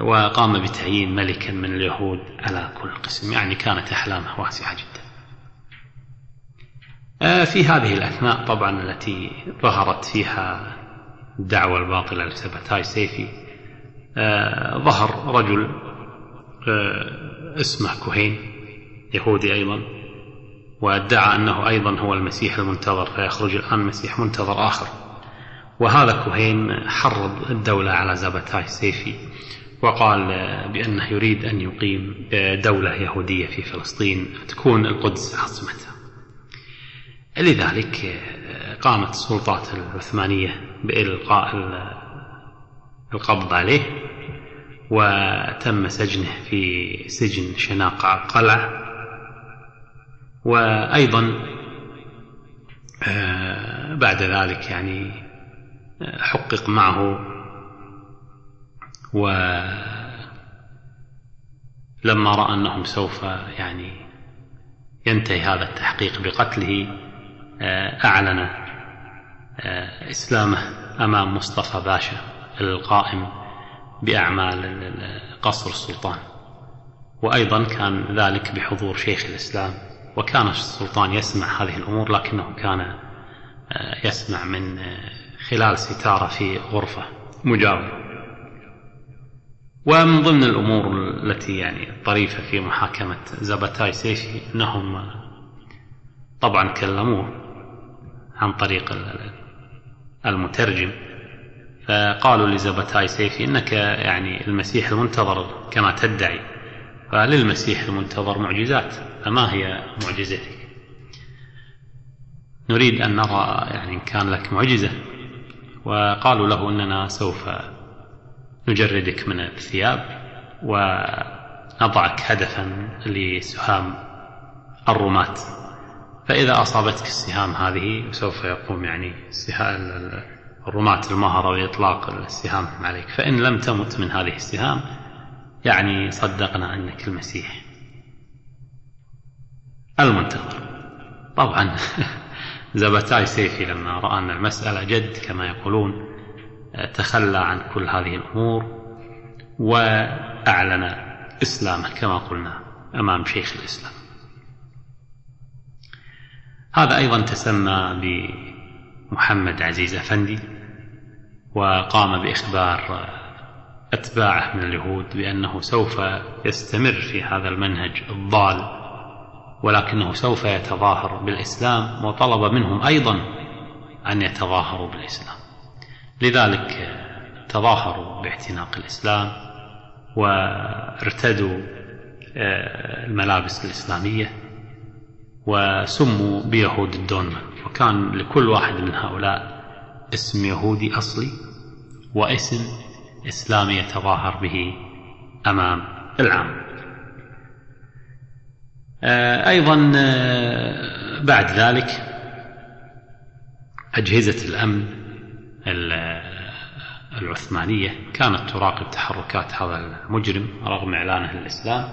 Speaker 2: وقام بتعيين ملكا من اليهود على كل قسم يعني كانت أحلامه واسعة جدا. آه، في هذه الأثناء طبعا التي ظهرت فيها الدعوة الباطلة لسبتاي سيفي آه، ظهر رجل آه، اسمه كهين يهودي أيضا وادعى أنه أيضا هو المسيح المنتظر فيخرج الآن مسيح منتظر آخر. وهذا كهين حرض الدولة على زبتاي سيفي وقال بأنه يريد أن يقيم دولة يهودية في فلسطين تكون القدس عاصمتها. لذلك قامت السلطات العثمانية بإلقاء القبض عليه وتم سجنه في سجن شناقع قلعة. وأيضا آه، بعد ذلك يعني حقق معه ولما رأى أنهم سوف يعني ينتهي هذا التحقيق بقتله آه، أعلن آه، إسلامه أمام مصطفى باشا القائم بأعمال قصر السلطان. وأيضا كان ذلك بحضور شيخ الإسلام وكان السلطان يسمع هذه الأمور لكنه كان آه، يسمع من خلال ستارة في غرفة مجاورة. ومن ضمن الأمور التي يعني طريفة في محاكمة زبتاي سيفي أنهم طبعا كلموه عن طريق المترجم. فقالوا لزبتاي سيفي إنك يعني المسيح المنتظر كما تدعي. فللمسيح المنتظر معجزات. فما هي معجزتك؟ نريد أن نرى يعني إن كان لك معجزة. وقالوا له أننا سوف نجردك من الثياب ونضعك هدفا لسهام الرماة. فإذا أصابتك السهام هذه سوف يقوم يعني الرماة المهرة بإطلاق السهام عليك. فإن لم تمت من هذه السهام يعني صدقنا أنك المسيح. المنتظر طبعا زبتاي سيفي لما رأى أن المسألة جد كما يقولون تخلى عن كل هذه الأمور وأعلن إسلامه كما قلنا أمام شيخ الإسلام. هذا أيضا تسمى بمحمد عزيز أفندي وقام بإخبار أتباعه من اليهود بأنه سوف يستمر في هذا المنهج الضال ولكنه سوف يتظاهر بالإسلام وطلب منهم أيضا أن يتظاهروا بالإسلام. لذلك تظاهروا باعتناق الإسلام وارتدوا آه، الملابس الإسلامية وسموا بيهود الدونما. وكان لكل واحد من هؤلاء اسم يهودي أصلي واسم إسلامي يتظاهر به أمام العام. أيضا آه، بعد ذلك أجهزة الأمن العثمانية كانت تراقب تحركات هذا المجرم رغم إعلانه للإسلام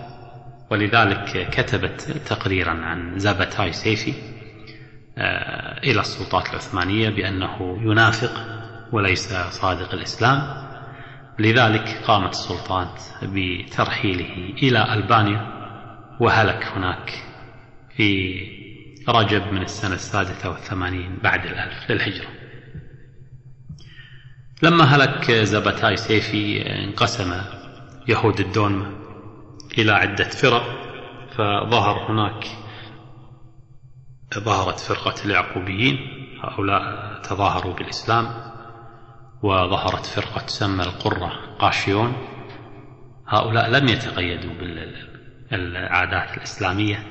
Speaker 2: ولذلك كتبت تقريرا عن زابتاي سيفي آه، إلى السلطات العثمانية بأنه ينافق وليس صادق الإسلام. لذلك قامت السلطات بترحيله إلى ألبانيا وهلك هناك في رجب من السنة السادسة والثمانين بعد الألف للهجرة. لما هلك زبتاي سيفي انقسم يهود الدونمة إلى عدة فرق فظهر هناك ظهرت فرقة اليعقوبيين هؤلاء تظاهروا بالإسلام وظهرت فرقة تسمى القرة قاشيون. هؤلاء لم يتقيدوا بالعادات الإسلامية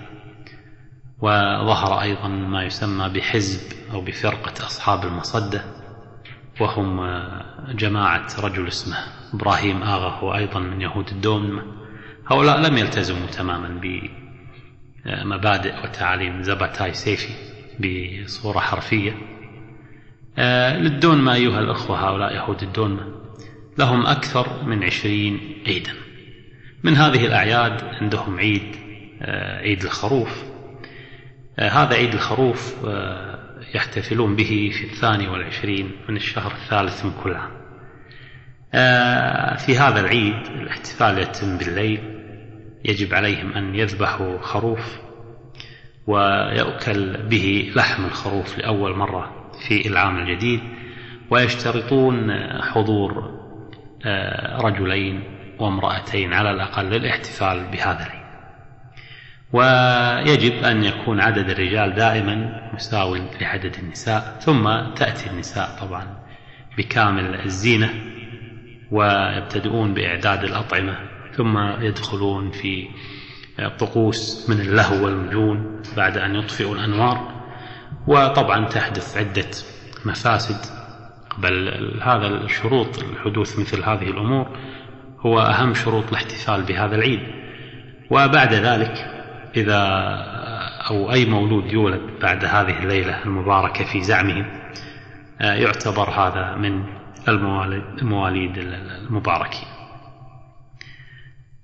Speaker 2: وظهر أيضا ما يسمى بحزب أو بفرقة أصحاب المصدة وهم جماعة رجل اسمه إبراهيم آغا هو أيضا من يهود الدوم. هؤلاء لم يلتزموا تماما بمبادئ وتعاليم زبتاي سيفي بصورة حرفية. للدونما أيها الأخوة هؤلاء يهود الدونما لهم أكثر من عشرين عيدا. من هذه الأعياد عندهم عيد آه، عيد الخروف. آه، هذا عيد الخروف يحتفلون به في الثاني والعشرين من الشهر الثالث من كل عام. في هذا العيد الاحتفال يتم بالليل يجب عليهم أن يذبحوا خروف ويؤكل به لحم الخروف لأول مرة في العام الجديد ويشترطون حضور آه، رجلين وامرأتين على الأقل للاحتفال بهذا العيد. ويجب أن يكون عدد الرجال دائما مساو لعدد النساء ثم تأتي النساء طبعا بكامل الزينة ويبتدئون بإعداد الأطعمة ثم يدخلون في طقوس من اللهو والمجون بعد أن يطفئوا الأنوار. وطبعا تحدث عدة مفاسد بل هذا الشروط الحدوث مثل هذه الأمور. هو أهم شروط الاحتفال بهذا العيد. وبعد ذلك إذا أو أي مولود يولد بعد هذه الليلة المباركة في زعمهم يعتبر هذا من المواليد المباركين.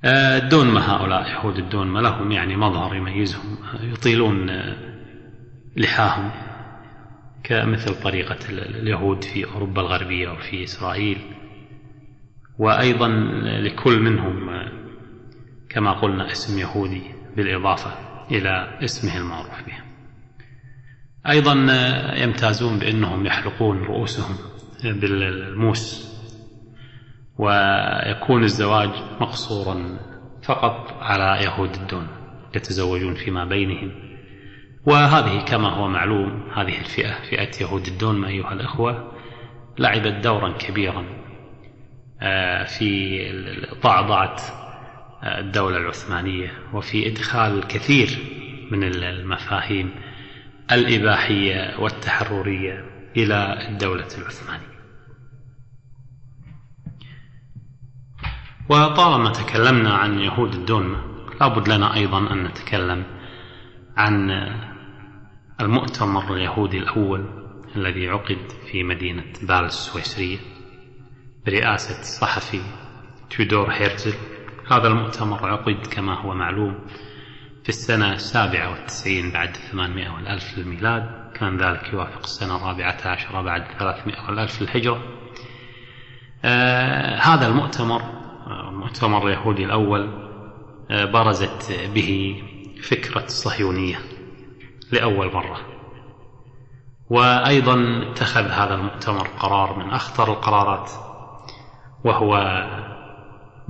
Speaker 2: الدونمة هؤلاء يهود الدونمة لهم يعني مظهر يميزهم يطيلون لحاهم كمثل طريقة اليهود في أوروبا الغربية وفي إسرائيل. وأيضا لكل منهم كما قلنا اسم يهودي بالإضافة إلى اسمه المعروف به. أيضا يمتازون بأنهم يحلقون رؤوسهم بالموس ويكون الزواج مقصورا فقط على يهود الدون يتزوجون فيما بينهم. وهذه كما هو معلوم هذه الفئة فئة يهود الدون أيها الأخوة لعبت دورا كبيرا في ضعضعة آه، الدولة العثمانية وفي إدخال الكثير من المفاهيم الإباحية والتحررية إلى الدولة العثمانية. وطالما تكلمنا عن يهود الدون لابد لنا أيضا أن نتكلم عن المؤتمر اليهودي الأول الذي عقد في مدينة بال السويسرية. برئاسة الصحفي تيودور هيرزل هذا المؤتمر عقد كما هو معلوم في السنة السابعة والتسعين بعد ثمانمائة والألف للميلاد. كان ذلك يوافق السنة الرابعة عشرة بعد ثلاثمائة والألف للهجرة. آه هذا المؤتمر المؤتمر اليهودي الأول آه برزت به فكرة الصهيونية لأول مرة. وأيضا اتخذ هذا المؤتمر قرار من أخطر القرارات وهو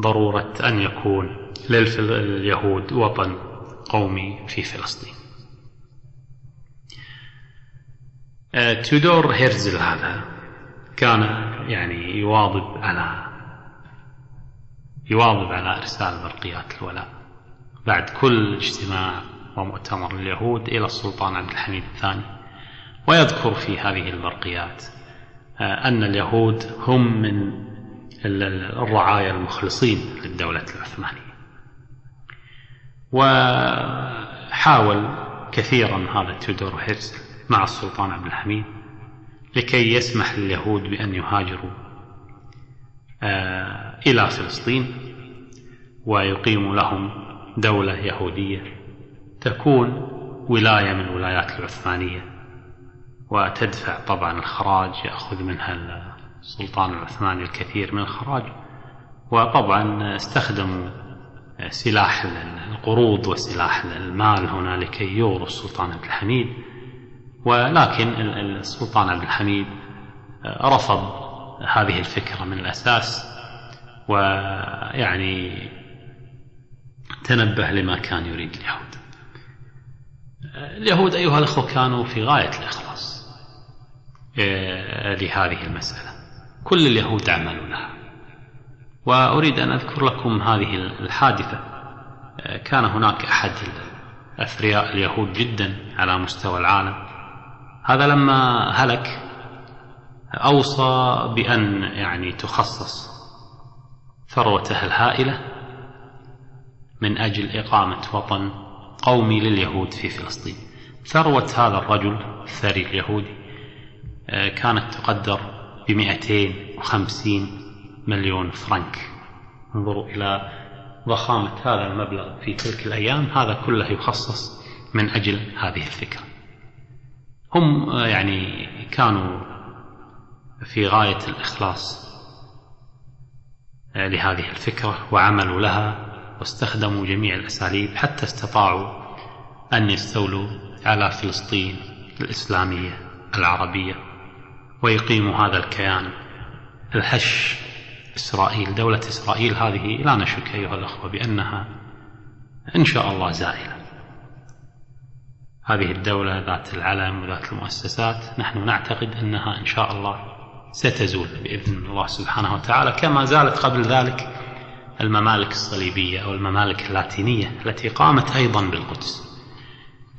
Speaker 2: ضرورة أن يكون لليهود وطن قومي في فلسطين. آه، تودور هيرزل هذا كان يعني يواظب على يواظب على إرسال برقيات الولاء بعد كل اجتماع ومؤتمر اليهود إلى السلطان عبد الحميد الثاني. ويذكر في هذه البرقيات آه، أن اليهود هم من الرعايا المخلصين للدولة العثمانية. وحاول كثيرا هذا تيودور هيرزل مع السلطان عبد الحميد لكي يسمح لليهود بأن يهاجروا آه، إلى فلسطين ويقيموا لهم دولة يهودية تكون ولاية من الولايات العثمانية وتدفع طبعا الخراج يأخذ منها السلطان العثماني الكثير من الخراج. وطبعا استخدموا سلاح القروض وسلاح المال هنا لكي يغروا السلطان عبد الحميد. ولكن السلطان عبد الحميد رفض هذه الفكرة من الأساس ويعني تنبه لما كان يريد اليهود. اليهود أيها الأخوة كانوا في غاية الإخلاص آه، لهذه المسألة. كل اليهود عملوا لها وأريد أن أذكر لكم هذه الحادثة. آه، كان هناك أحد أثرياء اليهود جدا على مستوى العالم. هذا لما هلك أوصى بأن يعني تخصص ثروته الهائلة من أجل إقامة وطن قومي لليهود في فلسطين. ثروة هذا الرجل الثري اليهودي آه، كانت تقدر بمئتين وخمسين مليون فرنك. انظروا إلى ضخامة هذا المبلغ في تلك الأيام. هذا كله يخصص من أجل هذه الفكرة. هم آه، يعني كانوا في غاية الإخلاص آه، لهذه الفكرة وعملوا لها واستخدموا جميع الأساليب حتى استطاعوا أن يستولوا على فلسطين الإسلامية العربية. ويقيموا هذا الكيان. الهش إسرائيل دولة إسرائيل هذه لا نشك أيها الأخوة بأنها إن شاء الله زائلة. هذه الدولة ذات العلم وذات المؤسسات نحن نعتقد أنها إن شاء الله ستزول بإذن الله سبحانه وتعالى كما زالت قبل ذلك الممالك الصليبية أو الممالك اللاتينية التي قامت أيضا بالقدس.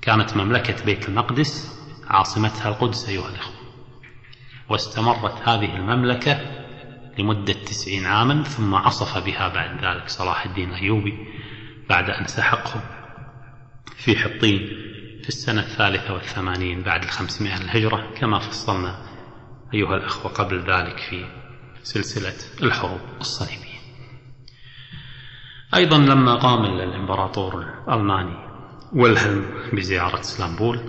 Speaker 2: كانت مملكة بيت المقدس عاصمتها القدس أيها الأخوة. واستمرت هذه المملكة لمدة تسعين عاما ثم عصف بها بعد ذلك صلاح الدين الأيوبي بعد أن سحقهم في حطين في السنة الثالثة والثمانين بعد الخمسمائة الهجرة كما فصلنا أيها الأخوة قبل ذلك في سلسلة الحروب الصليبية. أيضا لما قام الإمبراطور الألماني ويلهلم بزيارة اسطنبول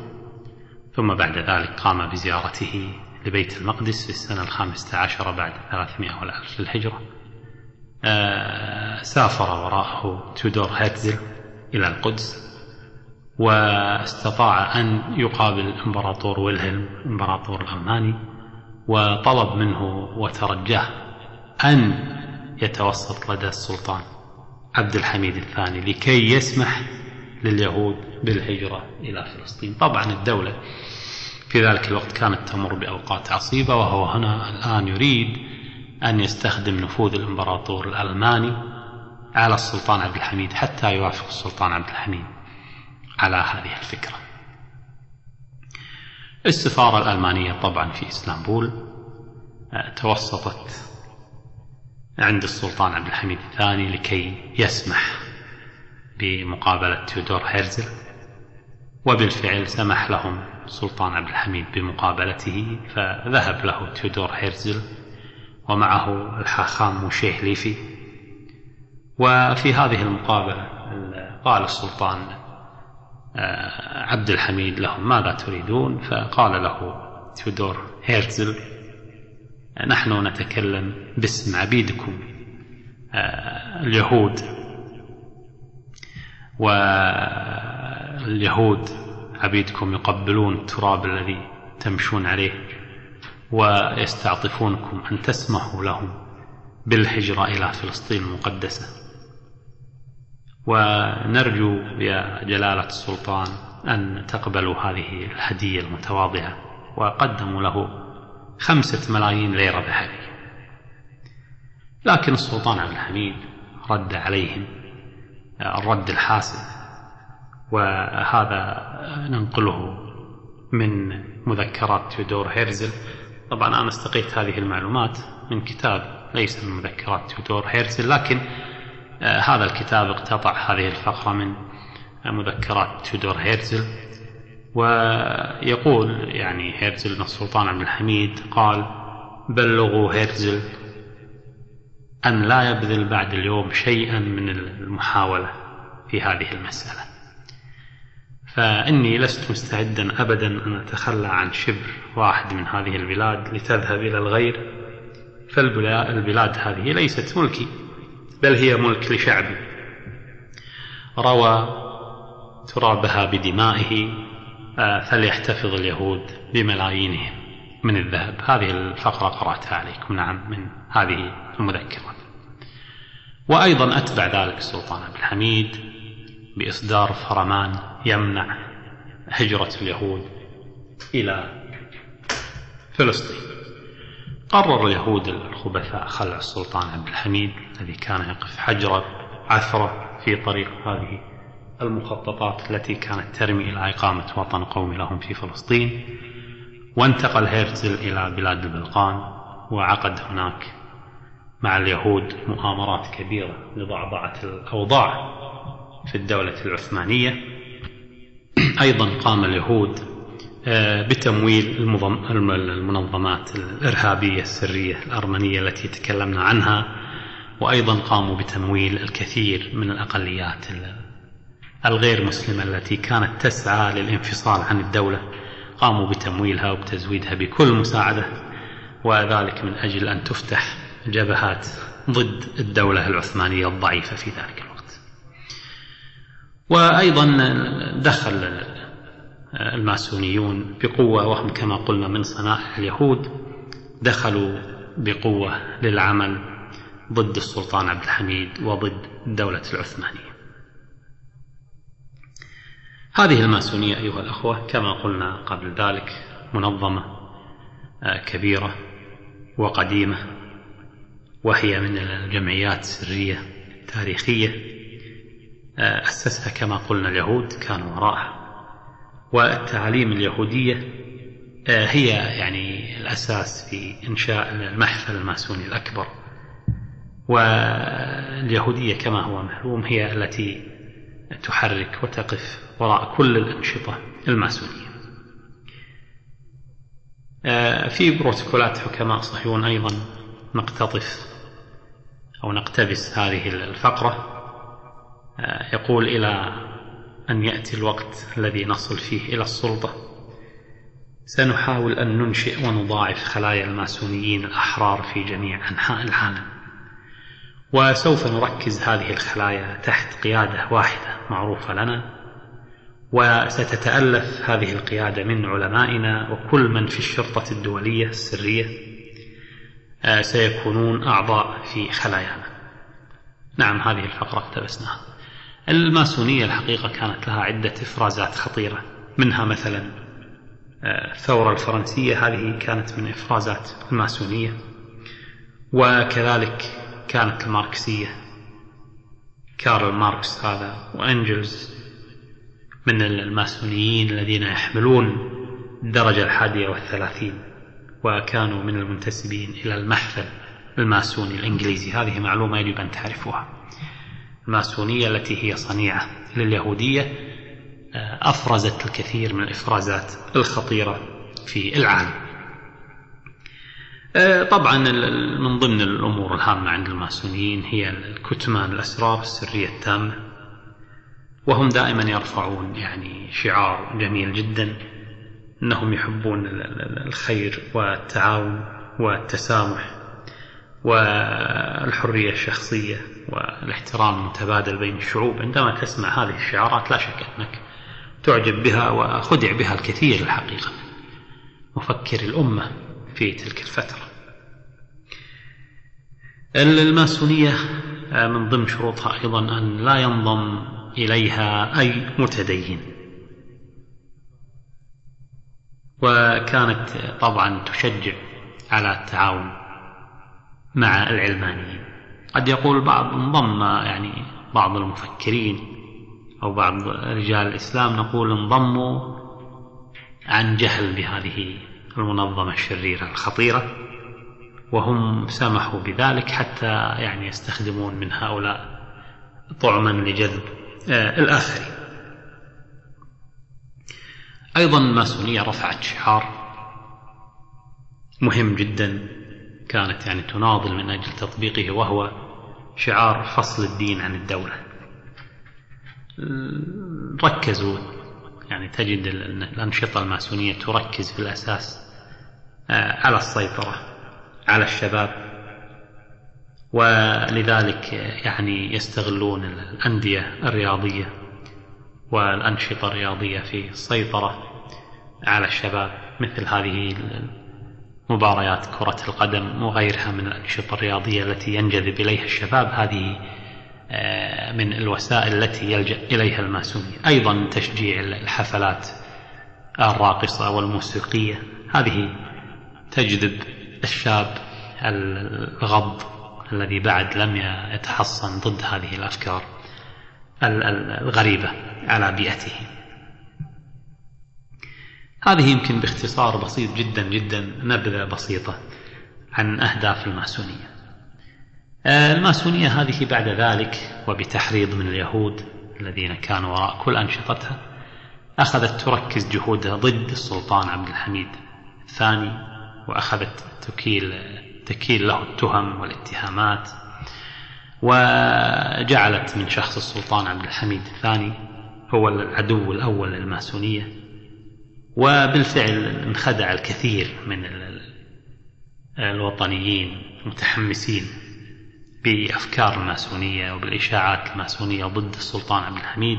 Speaker 2: ثم بعد ذلك قام بزيارته لبيت المقدس في السنة الخامسة عشرة بعد ثلاثمائة والألف للهجرة. آه، سافر وراءه تودور هيتزل إلى القدس واستطاع أن يقابل الإمبراطور ويلهلم الإمبراطور الألماني وطلب منه وترجاه أن يتوسط لدى السلطان عبد الحميد الثاني لكي يسمح لليهود بالهجرة إلى فلسطين. طبعا الدولة في ذلك الوقت كانت تمر بأوقات عصيبة وهو هنا الآن يريد أن يستخدم نفوذ الإمبراطور الألماني على السلطان عبد الحميد حتى يوافق السلطان عبد الحميد على هذه الفكرة. السفارة الألمانية طبعا في إسلامبول آه، توسطت عند السلطان عبد الحميد الثاني لكي يسمح بمقابلة تيودور هيرزل وبالفعل سمح لهم السلطان عبد الحميد بمقابلته فذهب له تيودور هيرزل ومعه الحاخام موشيه ليفي وفي هذه المقابلة قال السلطان آه، عبد الحميد لهم ماذا تريدون؟ فقال له تيودور هيرزل نحن نتكلم باسم عبيدكم آه، اليهود. واليهود عبيدكم يقبلون التراب الذي تمشون عليه ويستعطفونكم أن تسمحوا لهم بالهجرة إلى فلسطين المقدسة. ونرجو يا جلالة السلطان أن تقبلوا هذه الهدية المتواضعة وقدموا له خمسة ملايين ليرة ذهبية لكن السلطان عبد الحميد رد عليهم الرد الحاسم وهذا ننقله من مذكرات تيودور هيرزل. طبعا أنا استقيت هذه المعلومات من كتاب ليس من مذكرات تيودور هيرزل لكن آه، هذا الكتاب اقتطع هذه الفقرة من مذكرات تيودور هيرزل. ويقول يعني هيرزل بن السلطان عبد الحميد قال بلغوا هيرزل أن لا يبذل بعد اليوم شيئا من المحاولة في هذه المسألة. فإني لست مستعدا أبدا أن أتخلى عن شبر واحد من هذه البلاد لتذهب إلى الغير فالبلاد هذه ليست ملكي بل هي ملك لشعبي روى ترابها بدمائه آه، فليحتفظ اليهود بملايينهم من الذهب. هذه الفقرة قرأتها عليكم نعم من هذه المذكرة. وأيضا أتبع ذلك السلطان عبد الحميد. بإصدار فرمان يمنع هجرة اليهود إلى فلسطين. قرر اليهود الخبثاء خلع السلطان عبد الحميد الذي كان يقف حجر عثرة في طريق هذه المخططات التي كانت ترمي إلى إقامة وطن قومي لهم في فلسطين وانتقل هيرتزل إلى بلاد البلقان وعقد هناك مع اليهود مؤامرات كبيرة لضعضعة الأوضاع. في الدولة العثمانية. أيضا قام اليهود آه، بتمويل المنظمات الإرهابية السرية الأرمنية التي تكلمنا عنها وأيضا قاموا بتمويل الكثير من الأقليات الغير مسلمة التي كانت تسعى للانفصال عن الدولة. قاموا بتمويلها وبتزويدها بكل مساعدة وذلك من أجل أن تفتح جبهات ضد الدولة العثمانية الضعيفة في ذلك الوقت. وأيضا دخل الماسونيون بقوة وهم كما قلنا من صنائع اليهود دخلوا بقوة للعمل ضد السلطان عبد الحميد وضد الدولة العثمانية. هذه الماسونية أيها الأخوة كما قلنا قبل ذلك منظمة آه، كبيرة وقديمة وهي من الجمعيات السرية التاريخية. أسسها كما قلنا اليهود كانوا وراءها. والتعاليم اليهودية آه، هي يعني الأساس في إنشاء المحفل الماسوني الأكبر. واليهودية كما هو معلوم هي التي تحرك وتقف وراء كل الأنشطة الماسونية. آه، في بروتوكولات حكماء صهيون أيضا نقتطف أو نقتبس هذه الفقرة. آه، يقول إلى أن يأتي الوقت الذي نصل فيه إلى السلطة. سنحاول أن ننشئ ونضاعف خلايا الماسونيين الأحرار في جميع أنحاء العالم. وسوف نركز هذه الخلايا تحت قيادة واحدة معروفة لنا. وستتألف هذه القيادة من علمائنا وكل من في الشرطة الدولية السرية. آه، سيكونون أعضاء في خلايانا. نعم هذه الفقرة اقتبسناها. الماسونية الحقيقة كانت لها عدة إفرازات خطيرة منها مثلا آه، الثورة الفرنسية هذه كانت من إفرازات الماسونية وكذلك كانت الماركسية. كارل ماركس هذا وأنجلز من الماسونيين الذين يحملون الدرجة الحادية والثلاثين وكانوا من المنتسبين إلى المحفل الماسوني الإنجليزي. هذه معلومة يجب أن تعرفوها. الماسونية التي هي صنيعة لليهودية آه، أفرزت الكثير من الإفرازات الخطيرة في العالم. آه، طبعا من ضمن الأمور الهامة عند الماسونيين هي الكتمان الأسرار السرية التامة وهم دائما يرفعون يعني شعار جميل جدا أنهم يحبون الخير والتعاون والتسامح والحرية الشخصية. والاحترام المتبادل بين الشعوب. عندما تسمع هذه الشعارات لا شك أنك تعجب بها وخدع بها الكثير الحقيقة. مفكر الأمة في تلك الفترة. الماسونية من ضمن شروطها أيضا أن لا ينضم إليها أي متدين. وكانت طبعا تشجع على التعاون مع العلمانيين. قد يقول بعض انضم يعني بعض المفكرين أو بعض رجال الإسلام نقول انضموا عن جهل بهذه المنظمة الشريرة الخطيرة وهم سمحوا بذلك حتى يعني يستخدمون من هؤلاء طعما لجذب آه الآخرين. أيضا الماسونية رفعت شعار مهم جدا كانت يعني تناضل من أجل تطبيقه وهو شعار فصل الدين عن الدولة. ركزوا يعني تجد الأنشطة الماسونية تركز في الأساس آه، على السيطرة على الشباب ولذلك يعني يستغلون الأندية الرياضية والأنشطة الرياضية في السيطرة على الشباب مثل هذه مباريات كرة القدم وغيرها من الأنشطة الرياضية التي ينجذب إليها الشباب. هذه آه، من الوسائل التي يلجأ إليها الماسونية. أيضا تشجيع الحفلات الراقصة والموسيقية. هذه تجذب الشاب الغض الذي بعد لم يتحصن ضد هذه الأفكار الغريبة على بيئته. هذه يمكن باختصار بسيط جدا جدا نبذة بسيطة عن أهداف الماسونية. آه، الماسونية هذه بعد ذلك وبتحريض من اليهود الذين كانوا وراء كل أنشطتها أخذت تركز جهودها ضد السلطان عبد الحميد الثاني وأخذت تكيل تكيل له التهم والاتهامات وجعلت من شخص السلطان عبد الحميد الثاني هو العدو الأول للماسونية. وبالفعل انخدع الكثير من الوطنيين المتحمسين بأفكار الماسونية وبالإشاعات الماسونية ضد السلطان عبد الحميد.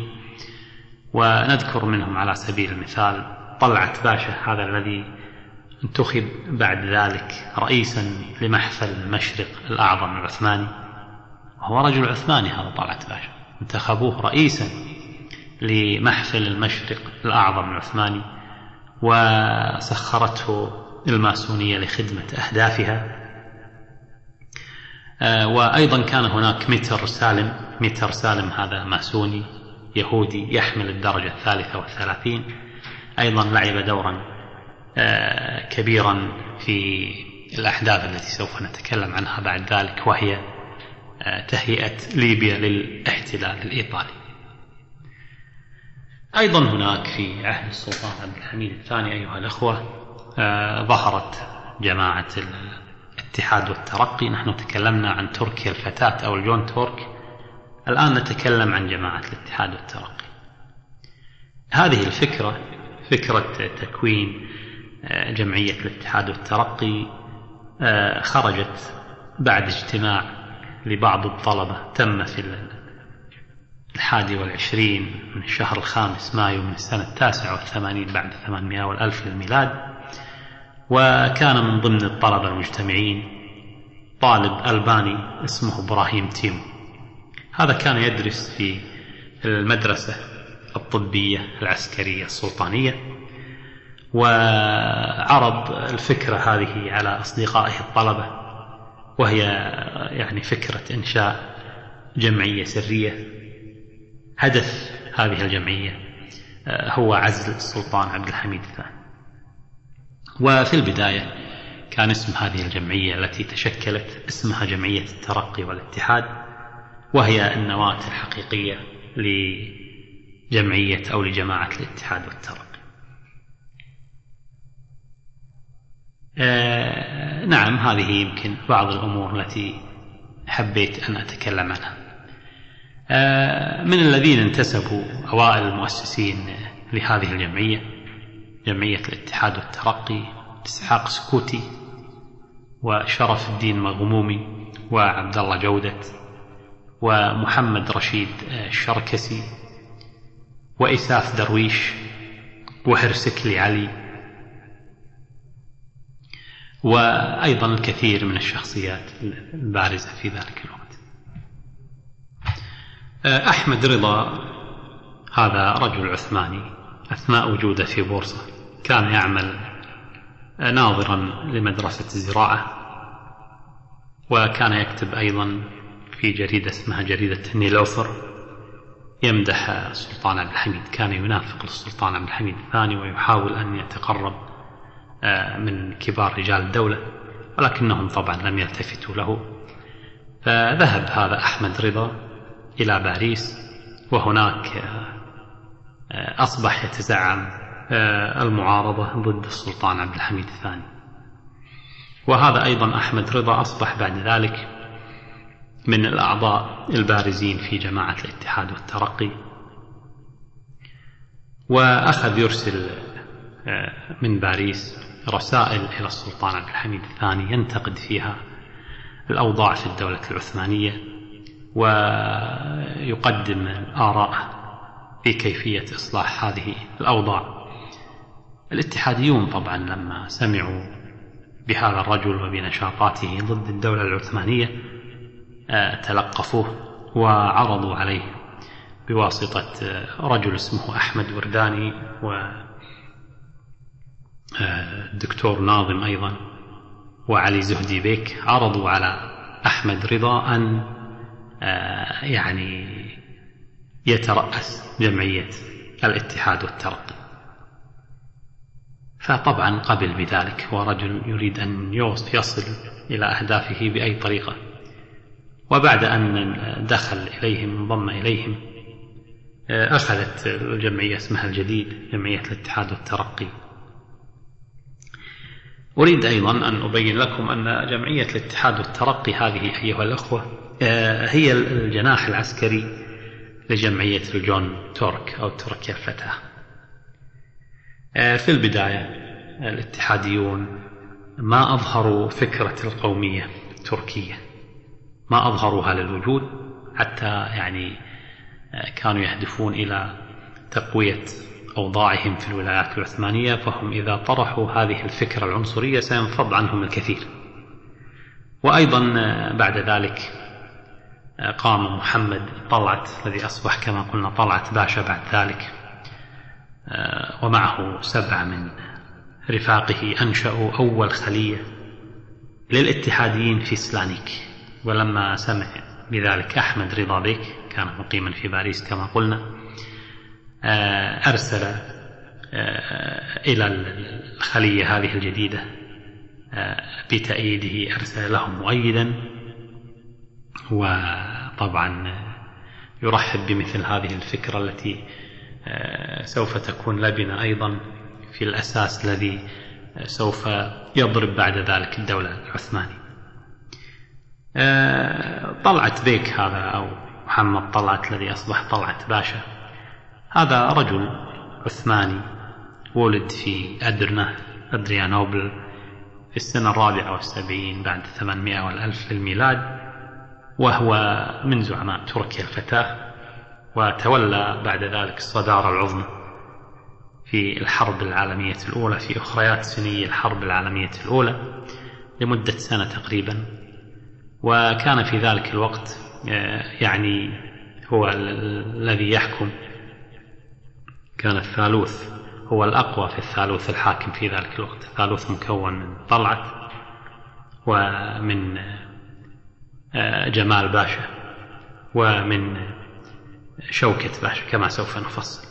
Speaker 2: ونذكر منهم على سبيل المثال طلعت باشا هذا الذي انتخب بعد ذلك رئيسا لمحفل المشرق الأعظم العثماني. وهو رجل عثماني هذا طلعت باشا. انتخبوه رئيسا لمحفل المشرق الأعظم العثماني. وسخرته الماسونية لخدمة أهدافها. آه، وأيضا كان هناك متر سالم متر سالم هذا ماسوني يهودي يحمل الدرجة الثالثة والثلاثين. أيضا لعب دورا آه، كبيرا في الأحداث التي سوف نتكلم عنها بعد ذلك وهي آه، تهيئة ليبيا للاحتلال الإيطالي. أيضا هناك في عهد السلطان عبد الحميد الثاني أيها الأخوة ظهرت جماعة الاتحاد والترقي. نحن تكلمنا عن تركيا الفتاة أو الجون تورك. الآن نتكلم عن جماعة الاتحاد والترقي. هذه الفكرة فكرة تكوين آه، جمعية الاتحاد والترقي آه، خرجت بعد اجتماع لبعض الطلبة تم في الحادي والعشرين من الشهر الخامس مايو من السنة التاسعة والثمانين بعد الثمانمائة والألف للميلاد وكان من ضمن الطلبة المجتمعين طالب ألباني اسمه إبراهيم تيمو. هذا كان يدرس في المدرسة الطبية العسكرية السلطانية وعرض الفكرة هذه على أصدقائه الطلبة وهي يعني فكرة إنشاء جمعية سرية هدف هذه الجمعية هو عزل السلطان عبد الحميد الثاني. وفي البداية كان اسم هذه الجمعية التي تشكلت اسمها جمعية الترقي والاتحاد وهي النواة الحقيقية لجمعية أو لجماعة الاتحاد والترقي. آه نعم هذه يمكن بعض الأمور التي حبيت أن أتكلم عنها. آه من الذين انتسبوا أوائل المؤسسين لهذه الجمعية جمعية الاتحاد والترقي إسحاق سكوتي وشرف الدين مغمومي وعبد الله جودة ومحمد رشيد الشركسي وإساف درويش وهرسكلي علي وأيضا الكثير من الشخصيات البارزة في ذلك الوقت. أحمد رضا هذا رجل عثماني أثناء وجوده في بورصة كان يعمل ناظرا لمدرسة الزراعة وكان يكتب أيضا في جريدة اسمها جريدة النيلوفر يمدح السلطان عبد الحميد. كان ينافق للسلطان عبد الحميد الثاني ويحاول أن يتقرب آه، من كبار رجال الدولة ولكنهم طبعا لم يلتفتوا له. فذهب هذا أحمد رضا إلى باريس وهناك آه، آه، أصبح يتزعم آه، المعارضة ضد السلطان عبد الحميد الثاني. وهذا أيضا أحمد رضا أصبح بعد ذلك من الأعضاء البارزين في جماعة الاتحاد والترقي. وأخذ يرسل من باريس رسائل إلى السلطان عبد الحميد الثاني ينتقد فيها الأوضاع في الدولة العثمانية. ويقدم آراءه في كيفية إصلاح هذه الأوضاع. الاتحاديون طبعا لما سمعوا بهذا الرجل وبنشاطاته ضد الدولة العثمانية آه، تلقفوه وعرضوا عليه بواسطة آه، رجل اسمه أحمد ورداني والدكتور آه، ناظم أيضا وعلي زهدي بيك عرضوا على أحمد رضا أن يعني يترأس جمعية الاتحاد والترقي. فطبعا قبل بذلك هو رجل يريد أن يصل إلى أهدافه بأي طريقة. وبعد أن دخل إليهم انضم إليهم أخذت الجمعية اسمها الجديد جمعية الاتحاد والترقي. أريد أيضا أن أبين لكم أن جمعية الاتحاد والترقي هذه أيها الأخوة هي الجناح العسكري لجمعية الجون تورك أو تركيا الفتاة. آه، في البداية الاتحاديون ما أظهروا فكرة القومية التركية ما أظهروها للوجود حتى يعني آه، كانوا يهدفون إلى تقوية أوضاعهم في الولايات العثمانية فهم إذا طرحوا هذه الفكرة العنصرية سينفض عنهم الكثير. وأيضا آه، بعد ذلك قام محمد طلعت الذي أصبح كما قلنا طلعت باشا بعد ذلك آه، ومعه سبعة من رفاقه أنشأوا أول خلية للاتحاديين في سلانيك. ولما سمع بذلك أحمد رضا بيك كان مقيما في باريس كما قلنا آه، أرسل آه، إلى الخلية هذه الجديدة بتأييده أرسل لهم مؤيدا وطبعا يرحب بمثل هذه الفكرة التي آه، سوف تكون لبنة أيضا في الأساس الذي سوف يضرب بعد ذلك الدولة العثمانية. آه، طلعت بيك هذا أو محمد طلعت الذي أصبح طلعت باشا. هذا رجل عثماني ولد في أدرنة أدريانوبل في السنة الرابعة والسبعين بعد ثمانمائة والألف للميلاد وهو من زعماء تركيا الفتاة وتولى بعد ذلك الصدارة العظمى في الحرب العالمية الأولى في أخريات سني الحرب العالمية الأولى لمدة سنة تقريبا. وكان في ذلك الوقت آه، يعني هو الذي يحكم كان الثالوث هو الأقوى في الثالوث الحاكم في ذلك الوقت. الثالوث مكون من طلعت ومن آه، جمال باشا ومن شوكة باشا كما سوف نفصل.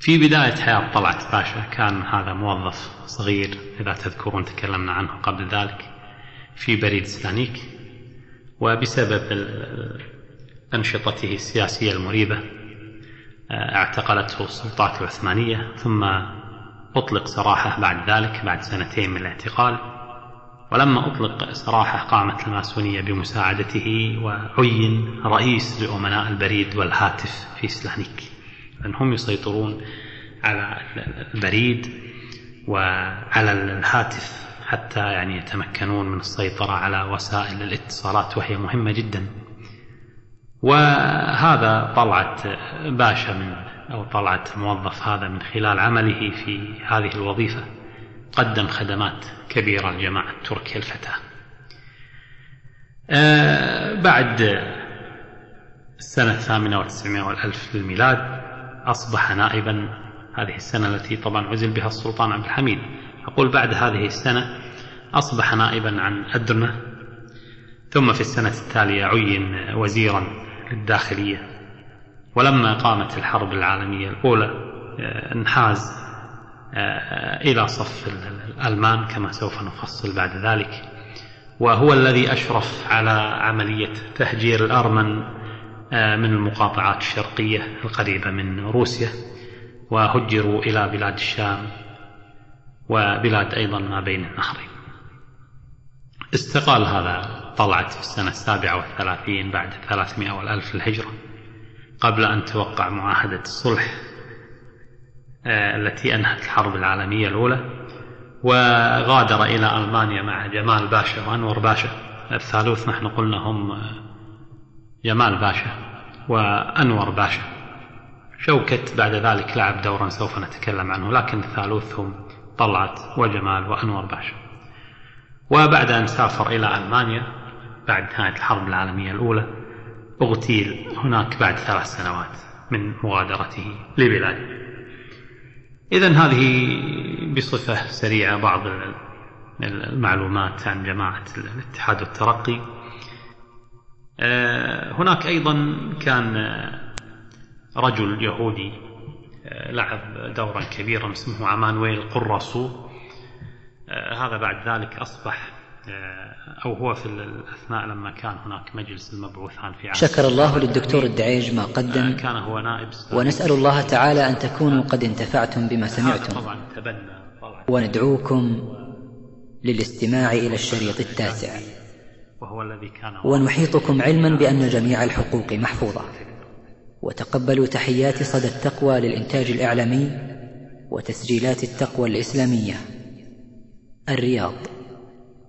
Speaker 2: في بداية حياة طلعت باشا كان هذا موظف صغير إذا تذكرون تكلمنا عنه قبل ذلك في بريد سلانيك وبسبب أنشطته السياسية المريبة اعتقلته السلطات العثمانية ثم أطلق سراحه بعد ذلك بعد سنتين من الاعتقال. ولما أطلق سراحه قامت الماسونية بمساعدته وعين رئيس لأمناء البريد والهاتف في سلانيك هم يسيطرون على البريد وعلى الهاتف حتى يعني يتمكنون من السيطرة على وسائل الاتصالات وهي مهمة جدا. وهذا طلعت باشا من أو طلعت موظف هذا من خلال عمله في هذه الوظيفة. قدم خدمات كبيرة لجماعة تركيا الفتاة. آه بعد السنة الثامنة والتسعمائة والألف للميلاد أصبح نائبا هذه السنة التي طبعا عزل بها السلطان عبد الحميد. أقول بعد هذه السنة أصبح نائبا عن أدرنة ثم في السنة التالية عين وزيرا للداخلية. ولما قامت الحرب العالمية الأولى آه، انحاز آه، إلى صف الألمان كما سوف نفصل بعد ذلك. وهو الذي أشرف على عملية تهجير الأرمن آه، من المقاطعات الشرقية القريبة من روسيا وهجروا إلى بلاد الشام وبلاد أيضا ما بين النهرين. استقال هذا طلعت في السنة السابعة والثلاثين بعد الثلاثمائة والألف الهجرة قبل أن توقع معاهدة الصلح آه، التي أنهت الحرب العالمية الأولى وغادر إلى ألمانيا مع جمال باشا وأنور باشا الثالوث. نحن قلنا هم جمال باشا وأنور باشا. شوكت بعد ذلك لعب دورا سوف نتكلم عنه لكن الثالوث هم طلعت وجمال وأنور باشا. وبعد أن سافر إلى ألمانيا بعد نهاية الحرب العالمية الأولى أغتيل هناك بعد ثلاث سنوات من مغادرته لبلاده. إذا هذه بصفة سريعة بعض المعلومات عن جماعة الاتحاد والترقي آه، هناك أيضا كان رجل يهودي آه، لعب دورا كبيرا اسمه عمانويل قرصو آه، هذا بعد ذلك أصبح أو هو في الأثناء لما كان هناك مجلس المبعوثان في
Speaker 1: عام شكر الله للدكتور الدعيج ما قدم.
Speaker 2: كان هو نائب
Speaker 1: ونسأل الله تعالى أن تكونوا قد انتفعتم بما سمعتم.
Speaker 2: طبعا تبنى
Speaker 1: وندعوكم للاستماع إلى الشريط التاسع.
Speaker 2: وهو الذي كان
Speaker 1: ونحيطكم علما بأن جميع الحقوق محفوظة. وتقبلوا تحيات صدى التقوى للإنتاج الإعلامي وتسجيلات التقوى الإسلامية. الرياض.